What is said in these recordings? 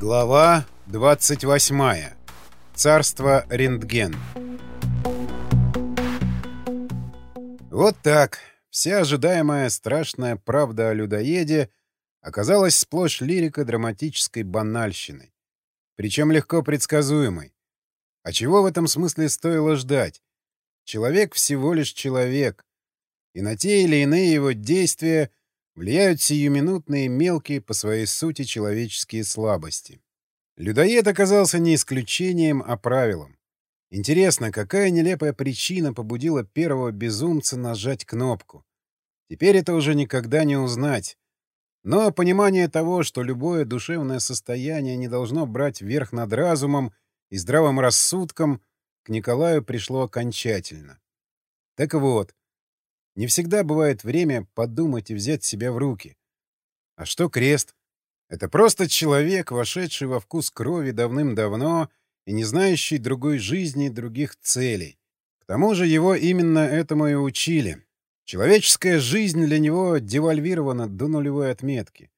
Глава 28. Царство рентген. Вот так. Вся ожидаемая страшная правда о людоеде оказалась сплошь лирико-драматической банальщиной. Причем легко предсказуемой. А чего в этом смысле стоило ждать? Человек всего лишь человек. И на те или иные его действия влияют сиюминутные мелкие по своей сути человеческие слабости. Людоед оказался не исключением, а правилом. Интересно, какая нелепая причина побудила первого безумца нажать кнопку? Теперь это уже никогда не узнать. Но понимание того, что любое душевное состояние не должно брать верх над разумом и здравым рассудком, к Николаю пришло окончательно. Так вот, не всегда бывает время подумать и взять себя в руки. А что крест? Это просто человек, вошедший во вкус крови давным-давно и не знающий другой жизни и других целей. К тому же его именно этому и учили. Человеческая жизнь для него девальвирована до нулевой отметки.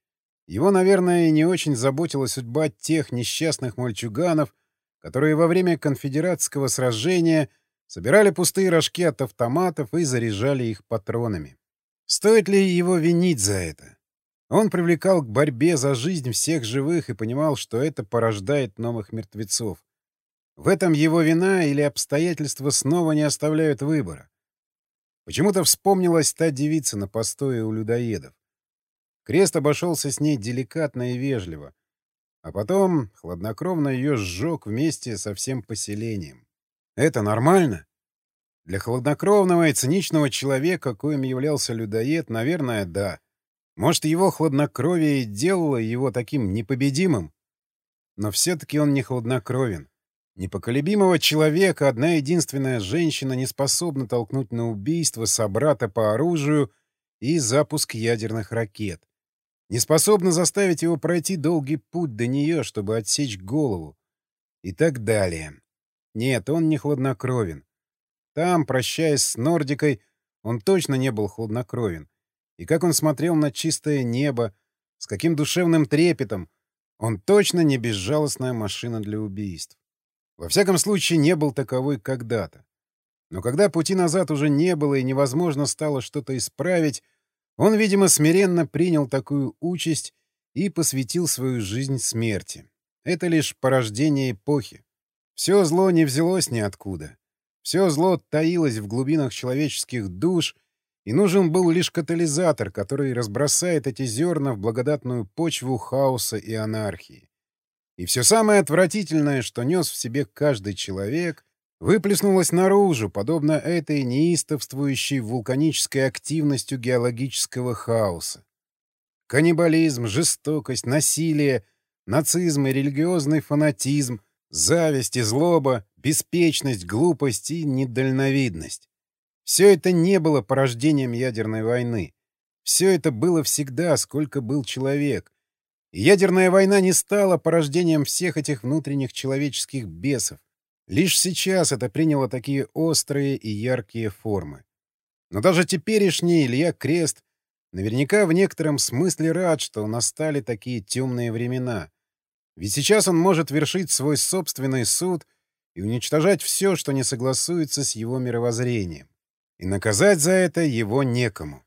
Его, наверное, не очень заботила судьба тех несчастных мальчуганов, которые во время конфедератского сражения — собирали пустые рожки от автоматов и заряжали их патронами. Стоит ли его винить за это? Он привлекал к борьбе за жизнь всех живых и понимал, что это порождает новых мертвецов. В этом его вина или обстоятельства снова не оставляют выбора. Почему-то вспомнилась та девица на постое у людоедов. Крест обошелся с ней деликатно и вежливо, а потом хладнокровно ее сжег вместе со всем поселением. Это нормально? Для хладнокровного и циничного человека, коим являлся людоед, наверное, да. Может, его хладнокровие и делало его таким непобедимым? Но все-таки он не хладнокровен. Непоколебимого человека одна единственная женщина не способна толкнуть на убийство собрата по оружию и запуск ядерных ракет. Не способна заставить его пройти долгий путь до нее, чтобы отсечь голову. И так далее. Нет, он не хладнокровен. Там, прощаясь с Нордикой, он точно не был хладнокровен. И как он смотрел на чистое небо, с каким душевным трепетом, он точно не безжалостная машина для убийств. Во всяком случае, не был таковой когда-то. Но когда пути назад уже не было и невозможно стало что-то исправить, он, видимо, смиренно принял такую участь и посвятил свою жизнь смерти. Это лишь порождение эпохи. Все зло не взялось ниоткуда. Все зло таилось в глубинах человеческих душ, и нужен был лишь катализатор, который разбросает эти зерна в благодатную почву хаоса и анархии. И все самое отвратительное, что нес в себе каждый человек, выплеснулось наружу, подобно этой неистовствующей вулканической активностью геологического хаоса. Каннибализм, жестокость, насилие, нацизм и религиозный фанатизм — Зависть и злоба, беспечность, глупость и недальновидность. Все это не было порождением ядерной войны. Все это было всегда, сколько был человек. И ядерная война не стала порождением всех этих внутренних человеческих бесов. Лишь сейчас это приняло такие острые и яркие формы. Но даже теперешний Илья Крест наверняка в некотором смысле рад, что настали такие темные времена — ведь сейчас он может вершить свой собственный суд и уничтожать все, что не согласуется с его мировоззрением. И наказать за это его некому.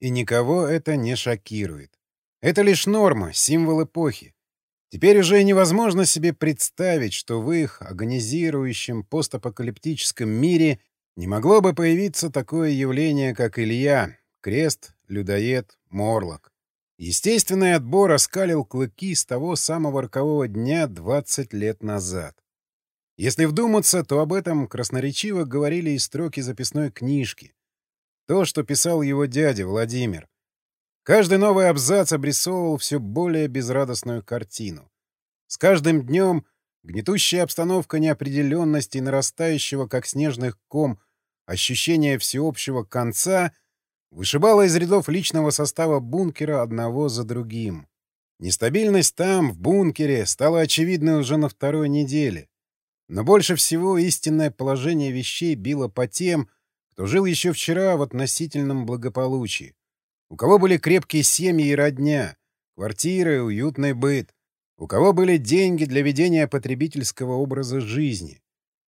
И никого это не шокирует. Это лишь норма, символ эпохи. Теперь уже невозможно себе представить, что в их агонизирующем постапокалиптическом мире не могло бы появиться такое явление, как Илья, Крест, Людоед, Морлок. Естественный отбор оскалил клыки с того самого рокового дня 20 лет назад. Если вдуматься, то об этом красноречиво говорили и строки записной книжки. То, что писал его дядя Владимир. Каждый новый абзац обрисовывал все более безрадостную картину. С каждым днем гнетущая обстановка неопределенности и нарастающего, как снежных ком, ощущения всеобщего конца — вышибала из рядов личного состава бункера одного за другим. Нестабильность там, в бункере, стала очевидной уже на второй неделе. Но больше всего истинное положение вещей било по тем, кто жил еще вчера в относительном благополучии. У кого были крепкие семьи и родня, квартиры, уютный быт. У кого были деньги для ведения потребительского образа жизни.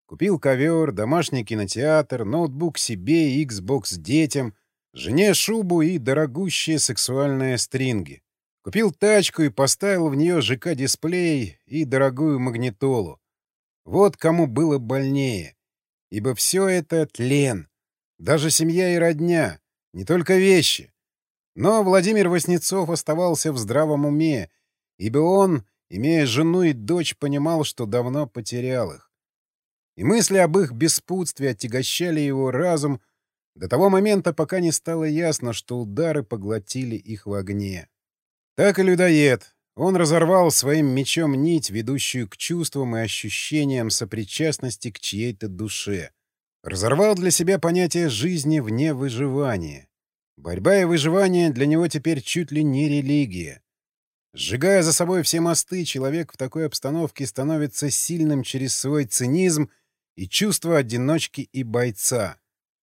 Купил ковер, домашний кинотеатр, ноутбук себе, Xbox детям, жене шубу и дорогущие сексуальные стринги. Купил тачку и поставил в нее ЖК-дисплей и дорогую магнитолу. Вот кому было больнее. Ибо все это тлен. Даже семья и родня. Не только вещи. Но Владимир Васнецов оставался в здравом уме, ибо он, имея жену и дочь, понимал, что давно потерял их. И мысли об их беспутстве отягощали его разум до того момента, пока не стало ясно, что удары поглотили их в огне. Так и людоед. Он разорвал своим мечом нить, ведущую к чувствам и ощущениям сопричастности к чьей-то душе. Разорвал для себя понятие жизни вне выживания. Борьба и выживание для него теперь чуть ли не религия. Сжигая за собой все мосты, человек в такой обстановке становится сильным через свой цинизм и чувство одиночки и бойца.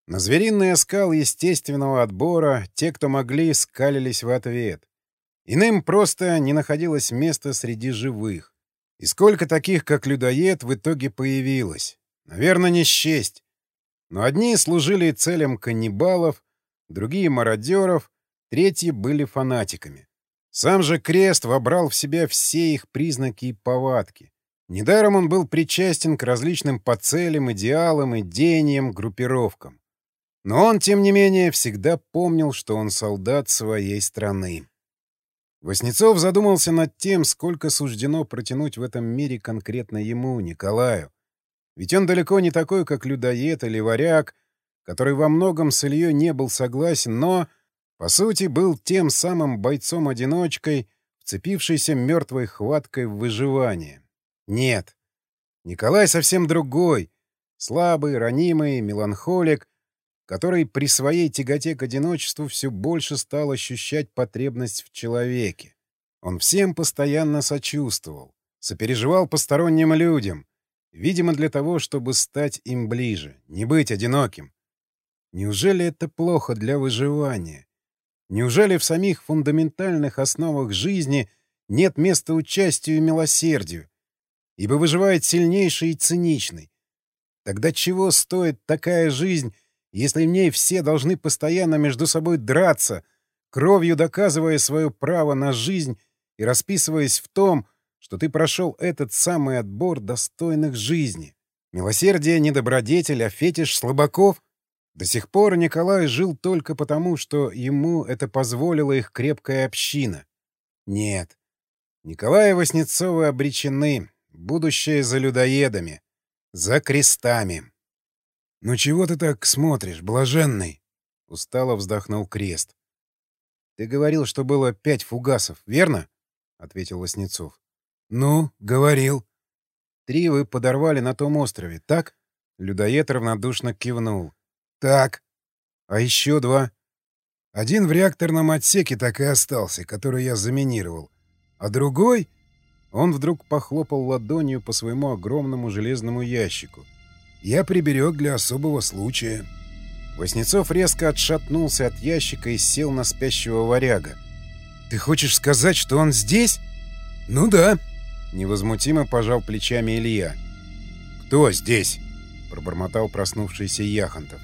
На звериный оскал естественного отбора те, кто могли, скалились в ответ. Иным просто не находилось места среди живых. И сколько таких, как людоед, в итоге появилось? Наверное, не счесть. Но одни служили целям каннибалов, другие — мародеров, третьи были фанатиками. Сам же Крест вобрал в себя все их признаки и повадки. Недаром он был причастен к различным поцелям, идеалам, идеяниям, группировкам. Но он, тем не менее, всегда помнил, что он солдат своей страны. Воснецов задумался над тем, сколько суждено протянуть в этом мире конкретно ему, Николаю. Ведь он далеко не такой, как людоед или варяг, который во многом с Ильей не был согласен, но, по сути, был тем самым бойцом-одиночкой, вцепившейся мертвой хваткой в выживание. Нет. Николай совсем другой. Слабый, ранимый, меланхолик, который при своей тяготе к одиночеству все больше стал ощущать потребность в человеке. Он всем постоянно сочувствовал, сопереживал посторонним людям, видимо, для того, чтобы стать им ближе, не быть одиноким. Неужели это плохо для выживания? Неужели в самих фундаментальных основах жизни нет места участию и милосердию? Ибо выживает сильнейший и циничный. Тогда чего стоит такая жизнь, если в ней все должны постоянно между собой драться, кровью доказывая свое право на жизнь и расписываясь в том, что ты прошел этот самый отбор достойных жизни. Милосердие не добродетель, а фетиш слабаков. До сих пор Николай жил только потому, что ему это позволила их крепкая община. Нет. Николай и Васнецовы обречены. Будущее за людоедами. За крестами. «Ну чего ты так смотришь, блаженный?» — устало вздохнул Крест. «Ты говорил, что было пять фугасов, верно?» — ответил Васнецов. «Ну, говорил». «Три вы подорвали на том острове, так?» Людоед равнодушно кивнул. «Так. А еще два?» «Один в реакторном отсеке так и остался, который я заминировал. А другой...» Он вдруг похлопал ладонью по своему огромному железному ящику — я приберег для особого случая. Воснецов резко отшатнулся от ящика и сел на спящего варяга. «Ты хочешь сказать, что он здесь?» «Ну да», — невозмутимо пожал плечами Илья. «Кто здесь?» — пробормотал проснувшийся Яхонтов.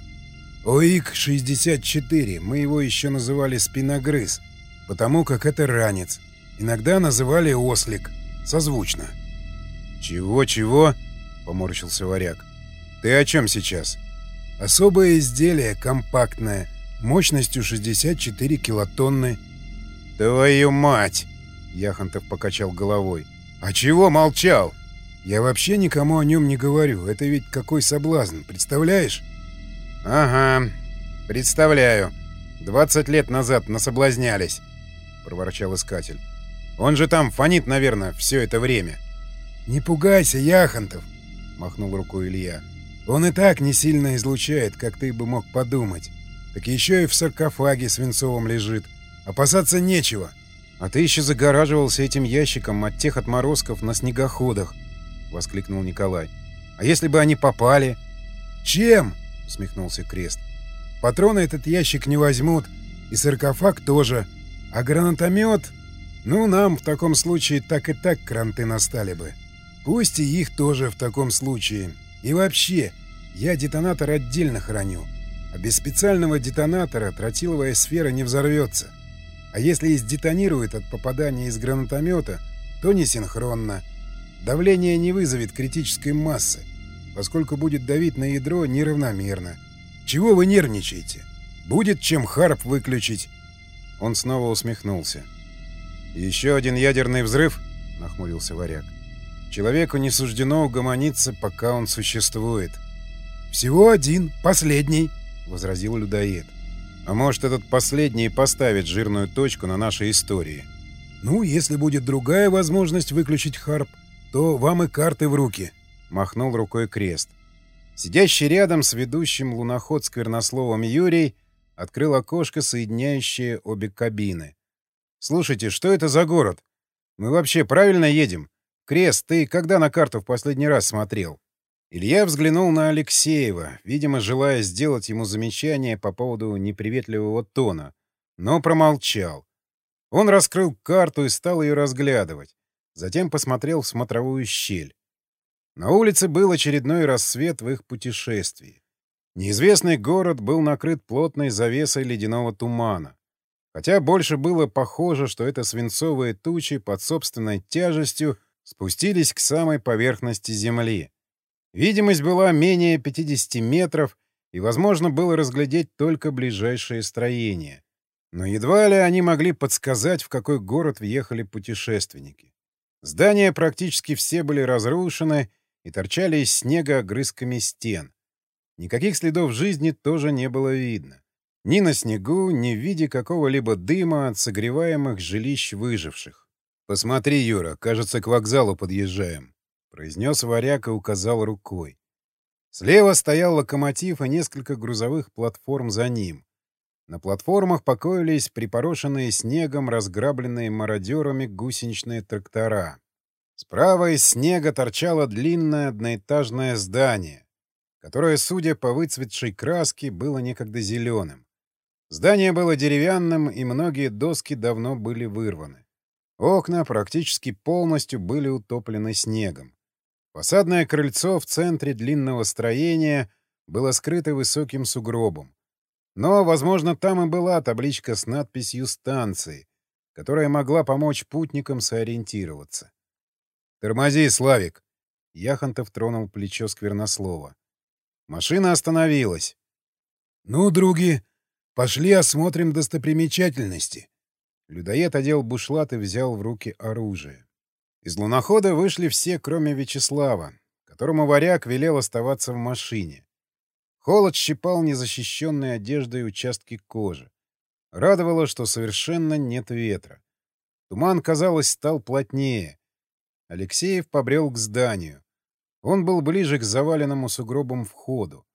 «ОИК-64. Мы его еще называли спиногрыз, потому как это ранец. Иногда называли ослик. Созвучно». «Чего-чего?» — поморщился варяг. «Ты о чем сейчас?» «Особое изделие, компактное, мощностью 64 килотонны». «Твою мать!» — Яхонтов покачал головой. «А чего молчал?» «Я вообще никому о нем не говорю. Это ведь какой соблазн, представляешь?» «Ага, представляю. 20 лет назад насоблазнялись», — проворчал искатель. «Он же там фонит, наверное, все это время». «Не пугайся, Яхонтов», — махнул рукой Илья. Он и так не сильно излучает, как ты бы мог подумать. Так еще и в саркофаге свинцовом лежит. Опасаться нечего. А ты еще загораживался этим ящиком от тех отморозков на снегоходах, — воскликнул Николай. А если бы они попали? Чем? — усмехнулся Крест. Патроны этот ящик не возьмут, и саркофаг тоже. А гранатомет... Ну, нам в таком случае так и так кранты настали бы. Пусть и их тоже в таком случае. И вообще, я детонатор отдельно храню. А без специального детонатора тротиловая сфера не взорвется. А если и сдетонирует от попадания из гранатомета, то не синхронно. Давление не вызовет критической массы, поскольку будет давить на ядро неравномерно. Чего вы нервничаете? Будет чем харп выключить. Он снова усмехнулся. «Еще один ядерный взрыв?» — нахмурился варяг. «Человеку не суждено угомониться, пока он существует». «Всего один, последний», — возразил людоед. «А может, этот последний поставит жирную точку на нашей истории?» «Ну, если будет другая возможность выключить харп, то вам и карты в руки», — махнул рукой крест. Сидящий рядом с ведущим луноход сквернословом Юрий открыл окошко, соединяющее обе кабины. «Слушайте, что это за город? Мы вообще правильно едем? Крест, ты когда на карту в последний раз смотрел?» Илья взглянул на Алексеева, видимо, желая сделать ему замечание по поводу неприветливого тона, но промолчал. Он раскрыл карту и стал ее разглядывать. Затем посмотрел в смотровую щель. На улице был очередной рассвет в их путешествии. Неизвестный город был накрыт плотной завесой ледяного тумана. Хотя больше было похоже, что это свинцовые тучи под собственной тяжестью спустились к самой поверхности Земли. Видимость была менее 50 метров, и возможно было разглядеть только ближайшие строения. Но едва ли они могли подсказать, в какой город въехали путешественники. Здания практически все были разрушены и торчали из снега огрызками стен. Никаких следов жизни тоже не было видно. Ни на снегу, ни в виде какого-либо дыма от согреваемых жилищ выживших. «Посмотри, Юра, кажется, к вокзалу подъезжаем», — произнес варяг и указал рукой. Слева стоял локомотив и несколько грузовых платформ за ним. На платформах покоились припорошенные снегом, разграбленные мародерами гусеничные трактора. Справа из снега торчало длинное одноэтажное здание, которое, судя по выцветшей краске, было некогда зеленым. Здание было деревянным, и многие доски давно были вырваны. Окна практически полностью были утоплены снегом. Фасадное крыльцо в центре длинного строения было скрыто высоким сугробом. Но, возможно, там и была табличка с надписью «Станции», которая могла помочь путникам сориентироваться. «Тормози, Славик!» Яхонтов тронул плечо Сквернослова. Машина остановилась. «Ну, други, пошли осмотрим достопримечательности». Людоед одел бушлат и взял в руки оружие. Из лунохода вышли все, кроме Вячеслава, которому варяг велел оставаться в машине. Холод щипал незащищенной одеждой участки кожи. Радовало, что совершенно нет ветра. Туман, казалось, стал плотнее. Алексеев побрел к зданию. Он был ближе к заваленному сугробом входу.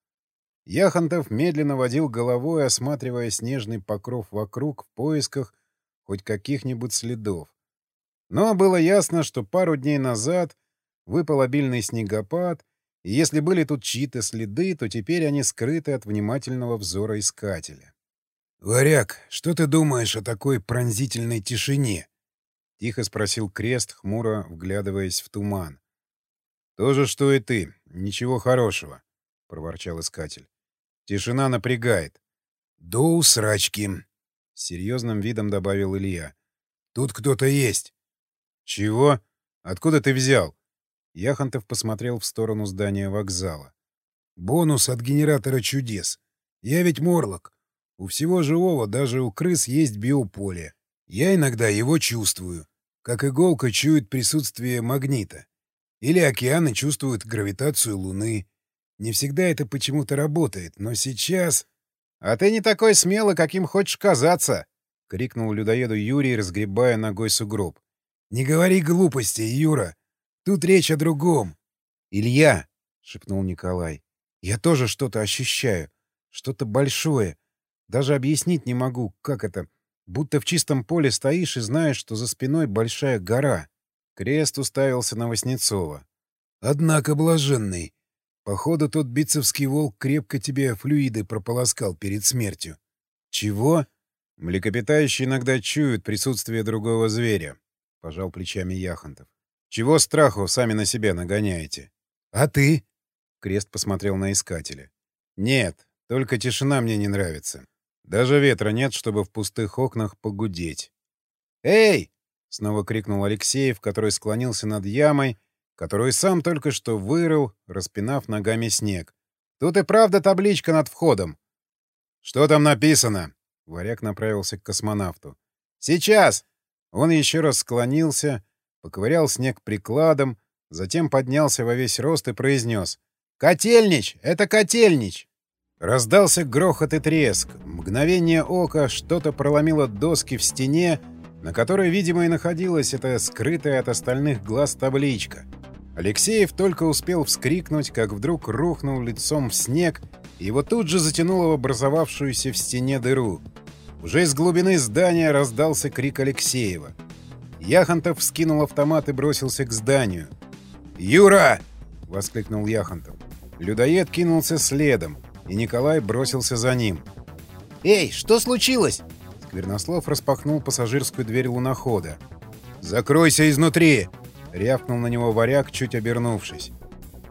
Яхонтов медленно водил головой, осматривая снежный покров вокруг в поисках хоть каких-нибудь следов. Но было ясно, что пару дней назад выпал обильный снегопад, и если были тут чьи-то следы, то теперь они скрыты от внимательного взора искателя. «Варяг, что ты думаешь о такой пронзительной тишине?» — тихо спросил Крест, хмуро вглядываясь в туман. «То же, что и ты. Ничего хорошего», — проворчал искатель. «Тишина напрягает». «До усрачки», — с серьезным видом добавил Илья. «Тут кто-то есть». «Чего? Откуда ты взял?» Яхонтов посмотрел в сторону здания вокзала. «Бонус от генератора чудес. Я ведь морлок. У всего живого, даже у крыс, есть биополе. Я иногда его чувствую, как иголка чует присутствие магнита. Или океаны чувствуют гравитацию Луны. Не всегда это почему-то работает, но сейчас... — А ты не такой смелый, каким хочешь казаться! — крикнул людоеду Юрий, разгребая ногой сугроб. — Не говори глупостей, Юра. Тут речь о другом. — Илья, — шепнул Николай, — я тоже что-то ощущаю. Что-то большое. Даже объяснить не могу, как это. Будто в чистом поле стоишь и знаешь, что за спиной большая гора. Крест уставился на Васнецова. — Однако, блаженный, походу тот бицевский волк крепко тебе флюиды прополоскал перед смертью. — Чего? Млекопитающие иногда чуют присутствие другого зверя, — пожал плечами Яхонтов. Чего страху сами на себя нагоняете? — А ты? — Крест посмотрел на искателя. — Нет, только тишина мне не нравится. Даже ветра нет, чтобы в пустых окнах погудеть. «Эй!» — снова крикнул Алексеев, который склонился над ямой, которую сам только что вырыл, распинав ногами снег. «Тут и правда табличка над входом». «Что там написано?» — варяг направился к космонавту. «Сейчас!» Он еще раз склонился, поковырял снег прикладом, затем поднялся во весь рост и произнес. «Котельнич! Это котельнич!» Раздался грохот и треск. Мгновение ока что-то проломило доски в стене, на которой, видимо, и находилась эта скрытая от остальных глаз табличка. Алексеев только успел вскрикнуть, как вдруг рухнул лицом в снег, и его тут же затянуло в образовавшуюся в стене дыру. Уже из глубины здания раздался крик Алексеева. Яхонтов вскинул автомат и бросился к зданию. «Юра!» — воскликнул Яхонтов. Людоед кинулся следом и Николай бросился за ним. «Эй, что случилось?» Сквернослов распахнул пассажирскую дверь лунохода. «Закройся изнутри!» — рявкнул на него варяг, чуть обернувшись.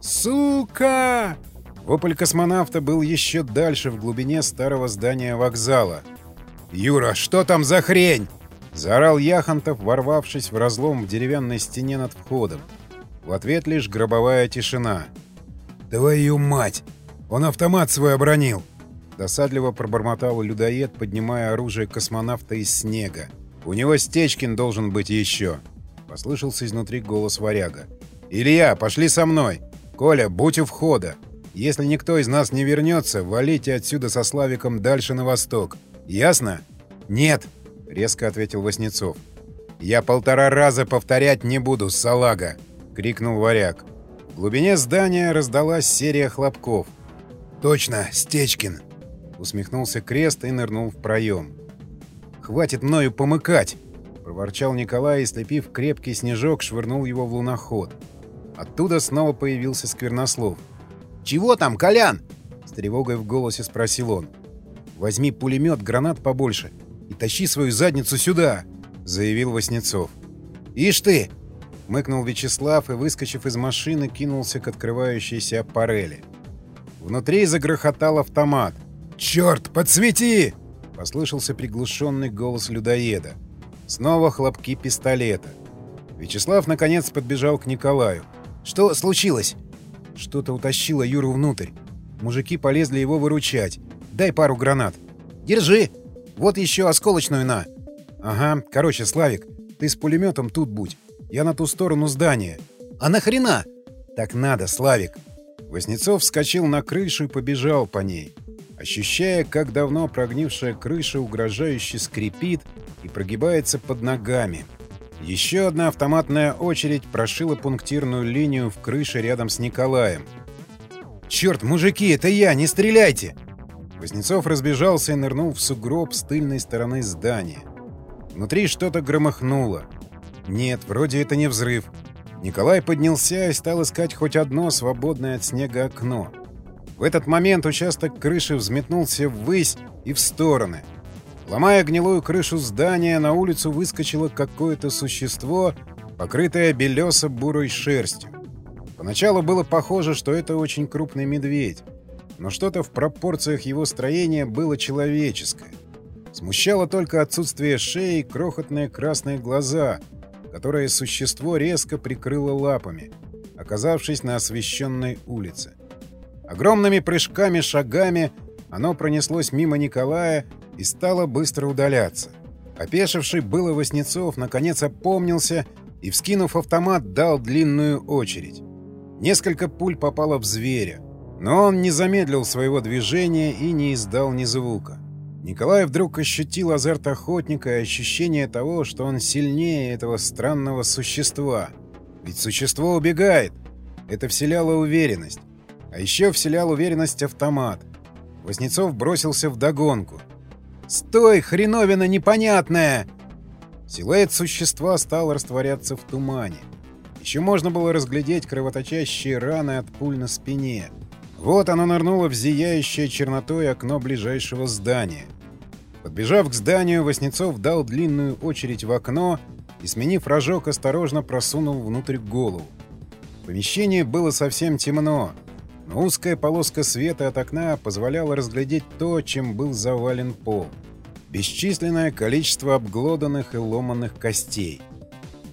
«Сука!» Вопль космонавта был еще дальше, в глубине старого здания вокзала. «Юра, что там за хрень?» — заорал Яхонтов, ворвавшись в разлом в деревянной стене над входом. В ответ лишь гробовая тишина. «Твою мать! Он автомат свой обронил!» Досадливо пробормотал людоед, поднимая оружие космонавта из снега. «У него Стечкин должен быть еще!» Послышался изнутри голос варяга. «Илья, пошли со мной! Коля, будь у входа! Если никто из нас не вернется, валите отсюда со Славиком дальше на восток. Ясно?» «Нет!» — резко ответил Васнецов. «Я полтора раза повторять не буду, салага!» — крикнул варяг. В глубине здания раздалась серия хлопков — «Точно, Стечкин!» — усмехнулся Крест и нырнул в проем. «Хватит мною помыкать!» — проворчал Николай и, слепив крепкий снежок, швырнул его в луноход. Оттуда снова появился Сквернослов. «Чего там, Колян?» — с тревогой в голосе спросил он. «Возьми пулемет, гранат побольше и тащи свою задницу сюда!» — заявил Васнецов. «Ишь ты!» — мыкнул Вячеслав и, выскочив из машины, кинулся к открывающейся аппарели. Внутри загрохотал автомат. «Черт, подсвети!» — послышался приглушенный голос людоеда. Снова хлопки пистолета. Вячеслав, наконец, подбежал к Николаю. «Что случилось?» Что-то утащило Юру внутрь. Мужики полезли его выручать. «Дай пару гранат». «Держи! Вот еще осколочную на!» «Ага. Короче, Славик, ты с пулеметом тут будь. Я на ту сторону здания». «А нахрена?» «Так надо, Славик. Воснецов вскочил на крышу и побежал по ней, ощущая, как давно прогнившая крыша угрожающе скрипит и прогибается под ногами. Еще одна автоматная очередь прошила пунктирную линию в крыше рядом с Николаем. «Черт, мужики, это я! Не стреляйте!» Вознецов разбежался и нырнул в сугроб с тыльной стороны здания. Внутри что-то громыхнуло. Нет, вроде это не взрыв. Николай поднялся и стал искать хоть одно свободное от снега окно. В этот момент участок крыши взметнулся ввысь и в стороны. Ломая гнилую крышу здания, на улицу выскочило какое-то существо, покрытое белесо-бурой шерстью. Поначалу было похоже, что это очень крупный медведь, но что-то в пропорциях его строения было человеческое. Смущало только отсутствие шеи и крохотные красные глаза — которое существо резко прикрыло лапами, оказавшись на освещенной улице. Огромными прыжками-шагами оно пронеслось мимо Николая и стало быстро удаляться. Опешивший было Васнецов наконец опомнился и, вскинув автомат, дал длинную очередь. Несколько пуль попало в зверя, но он не замедлил своего движения и не издал ни звука. Николай вдруг ощутил азарт охотника и ощущение того, что он сильнее этого странного существа. Ведь существо убегает. Это вселяло уверенность. А еще вселял уверенность автомат. Вознецов бросился в догонку. «Стой, хреновина непонятная!» Силуэт существа стал растворяться в тумане. Еще можно было разглядеть кровоточащие раны от пуль на спине. Вот оно нырнуло в зияющее чернотой окно ближайшего здания. Подбежав к зданию, Васнецов дал длинную очередь в окно и, сменив рожок, осторожно просунул внутрь голову. В помещении было совсем темно, но узкая полоска света от окна позволяла разглядеть то, чем был завален пол. Бесчисленное количество обглоданных и ломанных костей.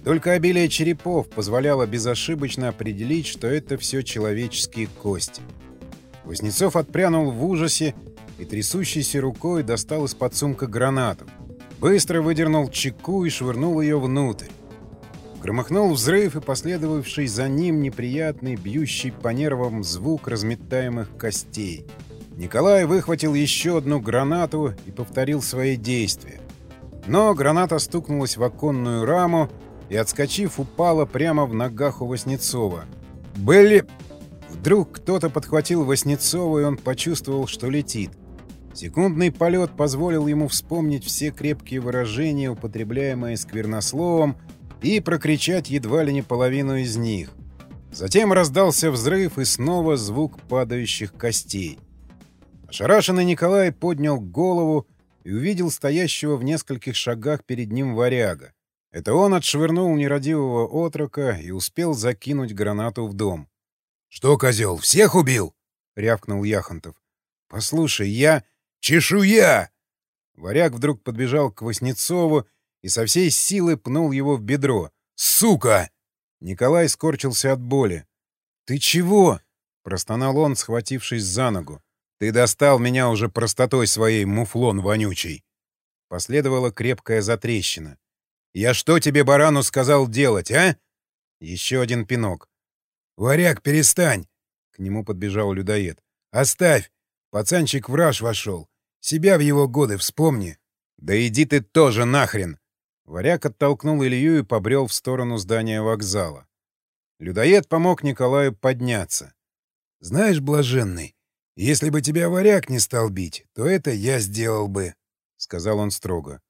Только обилие черепов позволяло безошибочно определить, что это все человеческие кости. Вознецов отпрянул в ужасе и трясущейся рукой достал из-под сумка гранату. Быстро выдернул чеку и швырнул ее внутрь. Громыхнул взрыв и последовавший за ним неприятный, бьющий по нервам звук разметаемых костей. Николай выхватил еще одну гранату и повторил свои действия. Но граната стукнулась в оконную раму и, отскочив, упала прямо в ногах у Васнецова. «Были...» Вдруг кто-то подхватил Васнецова, и он почувствовал, что летит. Секундный полет позволил ему вспомнить все крепкие выражения, употребляемые сквернословом, и прокричать едва ли не половину из них. Затем раздался взрыв и снова звук падающих костей. Ошарашенный Николай поднял голову и увидел стоящего в нескольких шагах перед ним варяга. Это он отшвырнул нерадивого отрока и успел закинуть гранату в дом. — Что, козел, всех убил? — рявкнул Яхонтов. — Послушай, я... — Чешуя! Варяг вдруг подбежал к Васнецову и со всей силы пнул его в бедро. «Сука!» Николай скорчился от боли. «Ты чего?» — простонал он, схватившись за ногу. «Ты достал меня уже простотой своей, муфлон вонючий!» Последовала крепкая затрещина. «Я что тебе, барану, сказал делать, а?» Еще один пинок. «Варяг, перестань!» К нему подбежал людоед. «Оставь! Пацанчик в раж вошел. Себя в его годы вспомни!» «Да иди ты тоже нахрен!» Варяг оттолкнул Илью и побрел в сторону здания вокзала. Людоед помог Николаю подняться. «Знаешь, блаженный, если бы тебя варяг не стал бить, то это я сделал бы», — сказал он строго.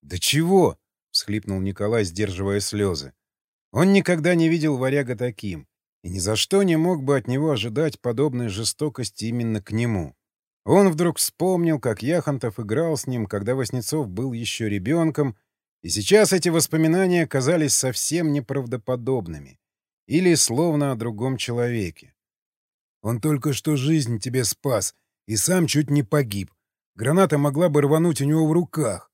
«Да чего?» — всхлипнул Николай, сдерживая слезы. Он никогда не видел варяга таким и ни за что не мог бы от него ожидать подобной жестокости именно к нему. Он вдруг вспомнил, как Яхонтов играл с ним, когда Васнецов был еще ребенком, и сейчас эти воспоминания казались совсем неправдоподобными или словно о другом человеке. «Он только что жизнь тебе спас и сам чуть не погиб. Граната могла бы рвануть у него в руках.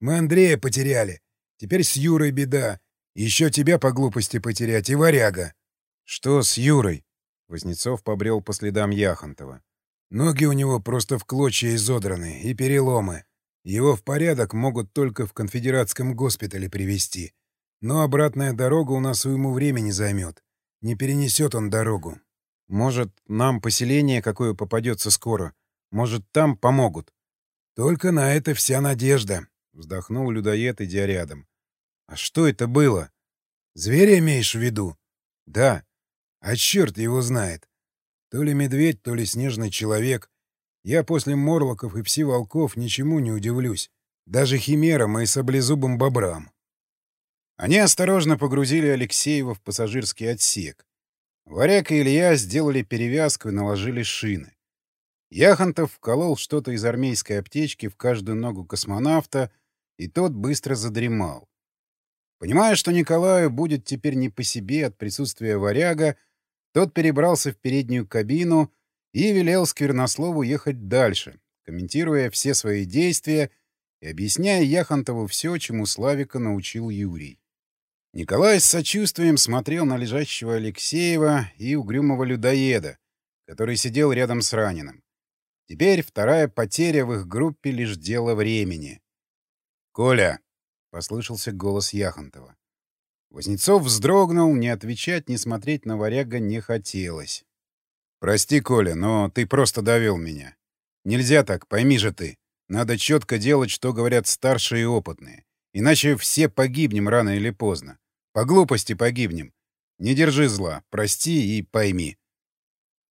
Мы Андрея потеряли. Теперь с Юрой беда. Еще тебя по глупости потерять и варяга». «Что с Юрой?» Вознецов побрел по следам Яхонтова. «Ноги у него просто в клочья изодраны и переломы. Его в порядок могут только в конфедератском госпитале привести. Но обратная дорога у нас уйму времени займет. Не перенесет он дорогу. Может, нам поселение какое попадется скоро? Может, там помогут? Только на это вся надежда, — вздохнул людоед, идя рядом. А что это было? Зверя имеешь в виду? Да. А черт его знает. То ли медведь, то ли снежный человек. Я после морлоков и пси-волков ничему не удивлюсь. Даже химерам и саблезубым бобрам. Они осторожно погрузили Алексеева в пассажирский отсек. Варяк и Илья сделали перевязку и наложили шины. Яхонтов вколол что-то из армейской аптечки в каждую ногу космонавта, и тот быстро задремал. Понимая, что Николаю будет теперь не по себе от присутствия варяга, тот перебрался в переднюю кабину — и велел Сквернослову ехать дальше, комментируя все свои действия и объясняя Яхонтову все, чему Славика научил Юрий. Николай с сочувствием смотрел на лежащего Алексеева и угрюмого людоеда, который сидел рядом с раненым. Теперь вторая потеря в их группе лишь дело времени. «Коля!» — послышался голос Яхонтова. Вознецов вздрогнул, не отвечать, не смотреть на варяга не хотелось. «Прости, Коля, но ты просто довел меня. Нельзя так, пойми же ты. Надо четко делать, что говорят старшие и опытные. Иначе все погибнем рано или поздно. По глупости погибнем. Не держи зла, прости и пойми».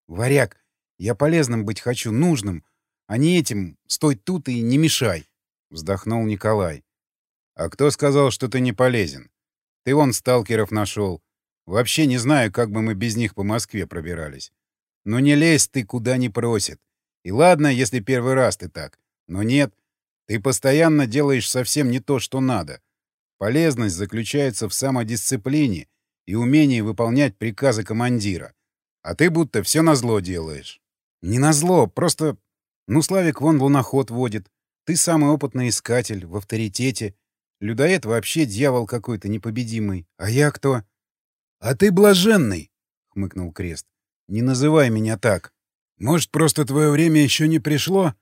«Варяг, я полезным быть хочу, нужным, а не этим «стой тут и не мешай», — вздохнул Николай. «А кто сказал, что ты не полезен? Ты вон сталкеров нашел. Вообще не знаю, как бы мы без них по Москве пробирались. Но не лезь ты куда не просит. И ладно, если первый раз ты так. Но нет. Ты постоянно делаешь совсем не то, что надо. Полезность заключается в самодисциплине и умении выполнять приказы командира. А ты будто все назло делаешь. Не назло, просто... Ну, Славик вон луноход водит. Ты самый опытный искатель, в авторитете. Людоед вообще дьявол какой-то непобедимый. А я кто? — А ты блаженный, — хмыкнул Крест. — Не называй меня так. Может, просто твое время еще не пришло?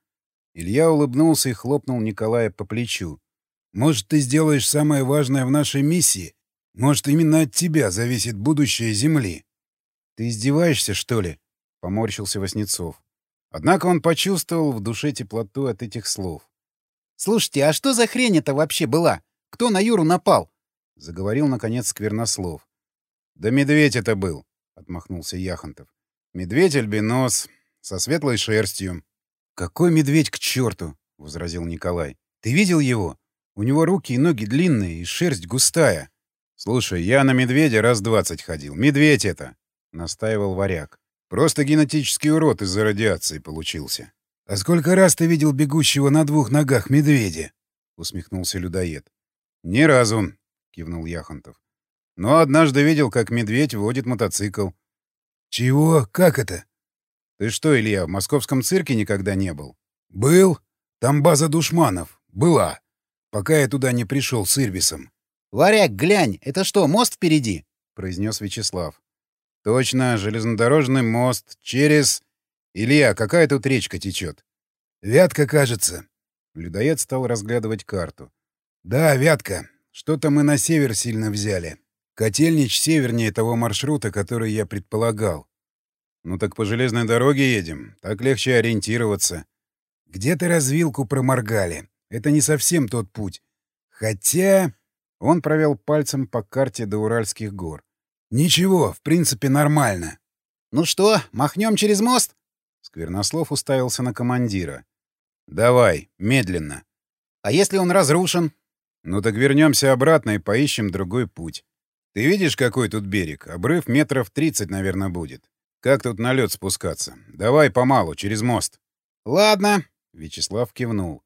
Илья улыбнулся и хлопнул Николая по плечу. Может, ты сделаешь самое важное в нашей миссии? Может, именно от тебя зависит будущее Земли? — Ты издеваешься, что ли? — поморщился Васнецов. Однако он почувствовал в душе теплоту от этих слов. «Слушайте, а что за хрень это вообще была? Кто на Юру напал?» — заговорил, наконец, Сквернослов. «Да медведь это был», — отмахнулся Яхонтов. «Медведь-альбинос, со светлой шерстью». «Какой медведь к черту?» — возразил Николай. «Ты видел его? У него руки и ноги длинные, и шерсть густая». «Слушай, я на медведя раз двадцать ходил. Медведь это!» — настаивал варяг. «Просто генетический урод из-за радиации получился». «А сколько раз ты видел бегущего на двух ногах медведя?» — усмехнулся людоед. «Ни разу», — кивнул Яхонтов. «Но однажды видел, как медведь водит мотоцикл». «Чего? Как это?» «Ты что, Илья, в московском цирке никогда не был?» «Был. Там база душманов. Была. Пока я туда не пришел с Ирбисом». «Варяг, глянь, это что, мост впереди?» — произнес Вячеслав. «Точно, железнодорожный мост через...» «Илья, какая тут речка течет?» «Вятка, кажется». Людоед стал разглядывать карту. «Да, Вятка. Что-то мы на север сильно взяли. Котельнич севернее того маршрута, который я предполагал. Ну так по железной дороге едем. Так легче ориентироваться. Где-то развилку проморгали. Это не совсем тот путь. Хотя...» Он провел пальцем по карте до Уральских гор. «Ничего, в принципе, нормально». «Ну что, махнем через мост?» Сквернослов уставился на командира. «Давай, медленно». «А если он разрушен?» «Ну так вернемся обратно и поищем другой путь. Ты видишь, какой тут берег? Обрыв метров тридцать, наверное, будет. Как тут на лед спускаться? Давай помалу, через мост». «Ладно», — Вячеслав кивнул.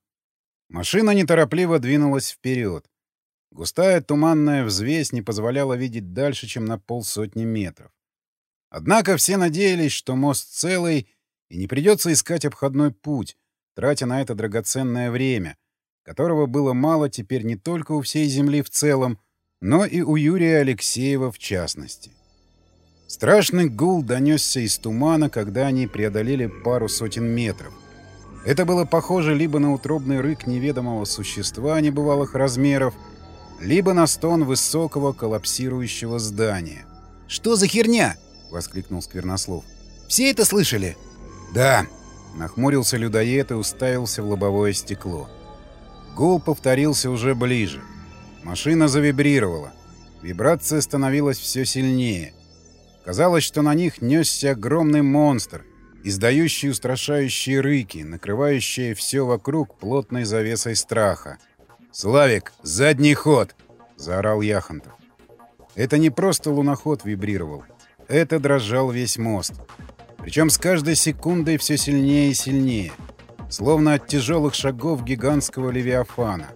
Машина неторопливо двинулась вперед. Густая туманная взвесь не позволяла видеть дальше, чем на полсотни метров. Однако все надеялись, что мост целый и не придется искать обходной путь, тратя на это драгоценное время, которого было мало теперь не только у всей Земли в целом, но и у Юрия Алексеева в частности. Страшный гул донесся из тумана, когда они преодолели пару сотен метров. Это было похоже либо на утробный рык неведомого существа небывалых размеров, либо на стон высокого коллапсирующего здания. «Что за херня?» — воскликнул Сквернослов. «Все это слышали?» «Да», — нахмурился людоед и уставился в лобовое стекло. Гул повторился уже ближе. Машина завибрировала. Вибрация становилась все сильнее. Казалось, что на них несся огромный монстр, издающий устрашающие рыки, накрывающие все вокруг плотной завесой страха. «Славик, задний ход!» — заорал Яхонтов. Это не просто луноход вибрировал. Это дрожал весь мост. Причем с каждой секундой все сильнее и сильнее. Словно от тяжелых шагов гигантского левиафана.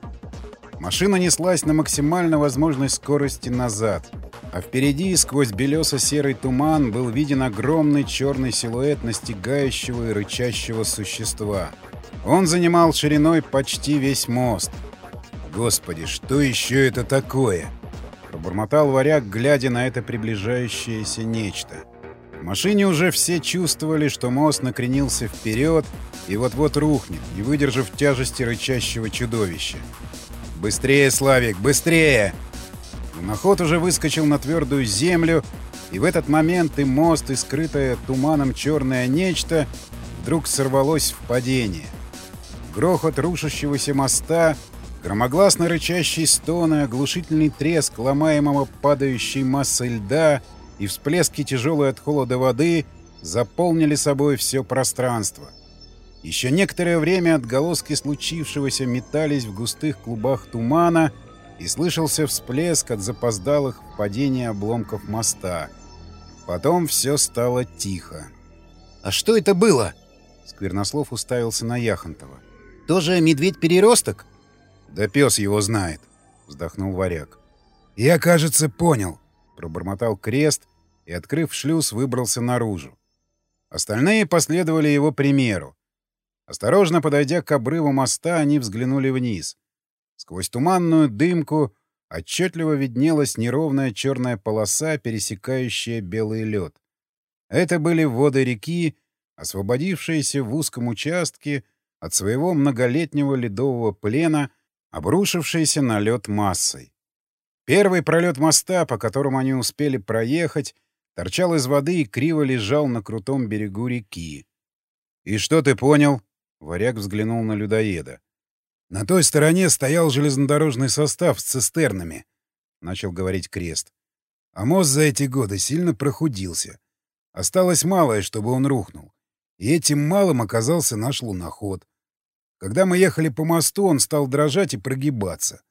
Машина неслась на максимально возможной скорости назад. А впереди, сквозь белесо-серый туман, был виден огромный черный силуэт настигающего и рычащего существа. Он занимал шириной почти весь мост. «Господи, что еще это такое?» Пробормотал варяг, глядя на это приближающееся нечто. В машине уже все чувствовали, что мост накренился вперед и вот-вот рухнет, не выдержав тяжести рычащего чудовища. «Быстрее, Славик, быстрее!» Луноход уже выскочил на твердую землю, и в этот момент и мост, и скрытое туманом черное нечто вдруг сорвалось в падение. Грохот рушащегося моста, громогласно рычащий стон и оглушительный треск ломаемого падающей массой льда — и всплески тяжелой от холода воды заполнили собой все пространство. Еще некоторое время отголоски случившегося метались в густых клубах тумана, и слышался всплеск от запоздалых падений обломков моста. Потом все стало тихо. «А что это было?» Сквернослов уставился на Яхонтова. Тоже медведь-переросток? Да пес его знает, вздохнул варяг. Я, кажется, понял, пробормотал крест и, открыв шлюз, выбрался наружу. Остальные последовали его примеру. Осторожно подойдя к обрыву моста, они взглянули вниз. Сквозь туманную дымку отчетливо виднелась неровная черная полоса, пересекающая белый лед. Это были воды реки, освободившиеся в узком участке от своего многолетнего ледового плена, обрушившиеся на лед массой. Первый пролет моста, по которому они успели проехать, торчал из воды и криво лежал на крутом берегу реки. «И что ты понял?» — варяг взглянул на людоеда. «На той стороне стоял железнодорожный состав с цистернами», — начал говорить Крест. «А мост за эти годы сильно прохудился. Осталось малое, чтобы он рухнул. И этим малым оказался наш луноход. Когда мы ехали по мосту, он стал дрожать и прогибаться.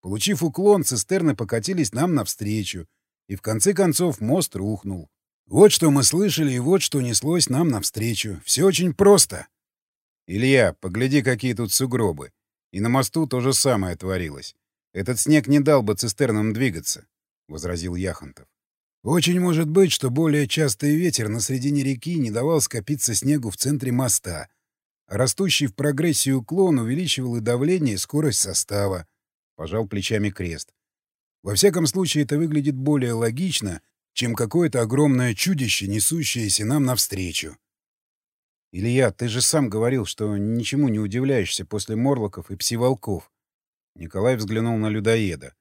Получив уклон, цистерны покатились нам навстречу, и в конце концов мост рухнул. Вот что мы слышали, и вот что неслось нам навстречу. Все очень просто. «Илья, погляди, какие тут сугробы. И на мосту то же самое творилось. Этот снег не дал бы цистернам двигаться», — возразил Яхонтов. «Очень может быть, что более частый ветер на середине реки не давал скопиться снегу в центре моста, а растущий в прогрессии уклон увеличивал и давление, и скорость состава», — пожал плечами крест. «Во всяком случае, это выглядит более логично, чем какое-то огромное чудище, несущееся нам навстречу». «Илья, ты же сам говорил, что ничему не удивляешься после морлоков и псиволков». Николай взглянул на людоеда.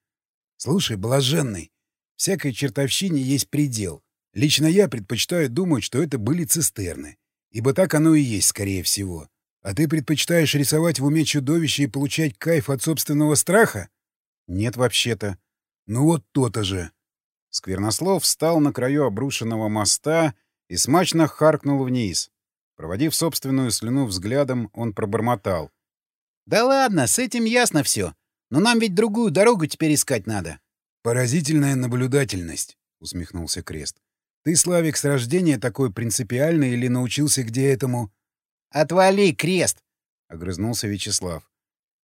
«Слушай, блаженный, всякой чертовщине есть предел. Лично я предпочитаю думать, что это были цистерны. Ибо так оно и есть, скорее всего. А ты предпочитаешь рисовать в уме чудовище и получать кайф от собственного страха? Нет, вообще-то. Ну вот то-то же. Сквернослов встал на краю обрушенного моста и смачно харкнул вниз. Проводив собственную слюну взглядом, он пробормотал. «Да ладно, с этим ясно все. Но нам ведь другую дорогу теперь искать надо». «Поразительная наблюдательность», — усмехнулся Крест. «Ты, Славик, с рождения такой принципиальный или научился где этому?» «Отвали, Крест!» — огрызнулся Вячеслав.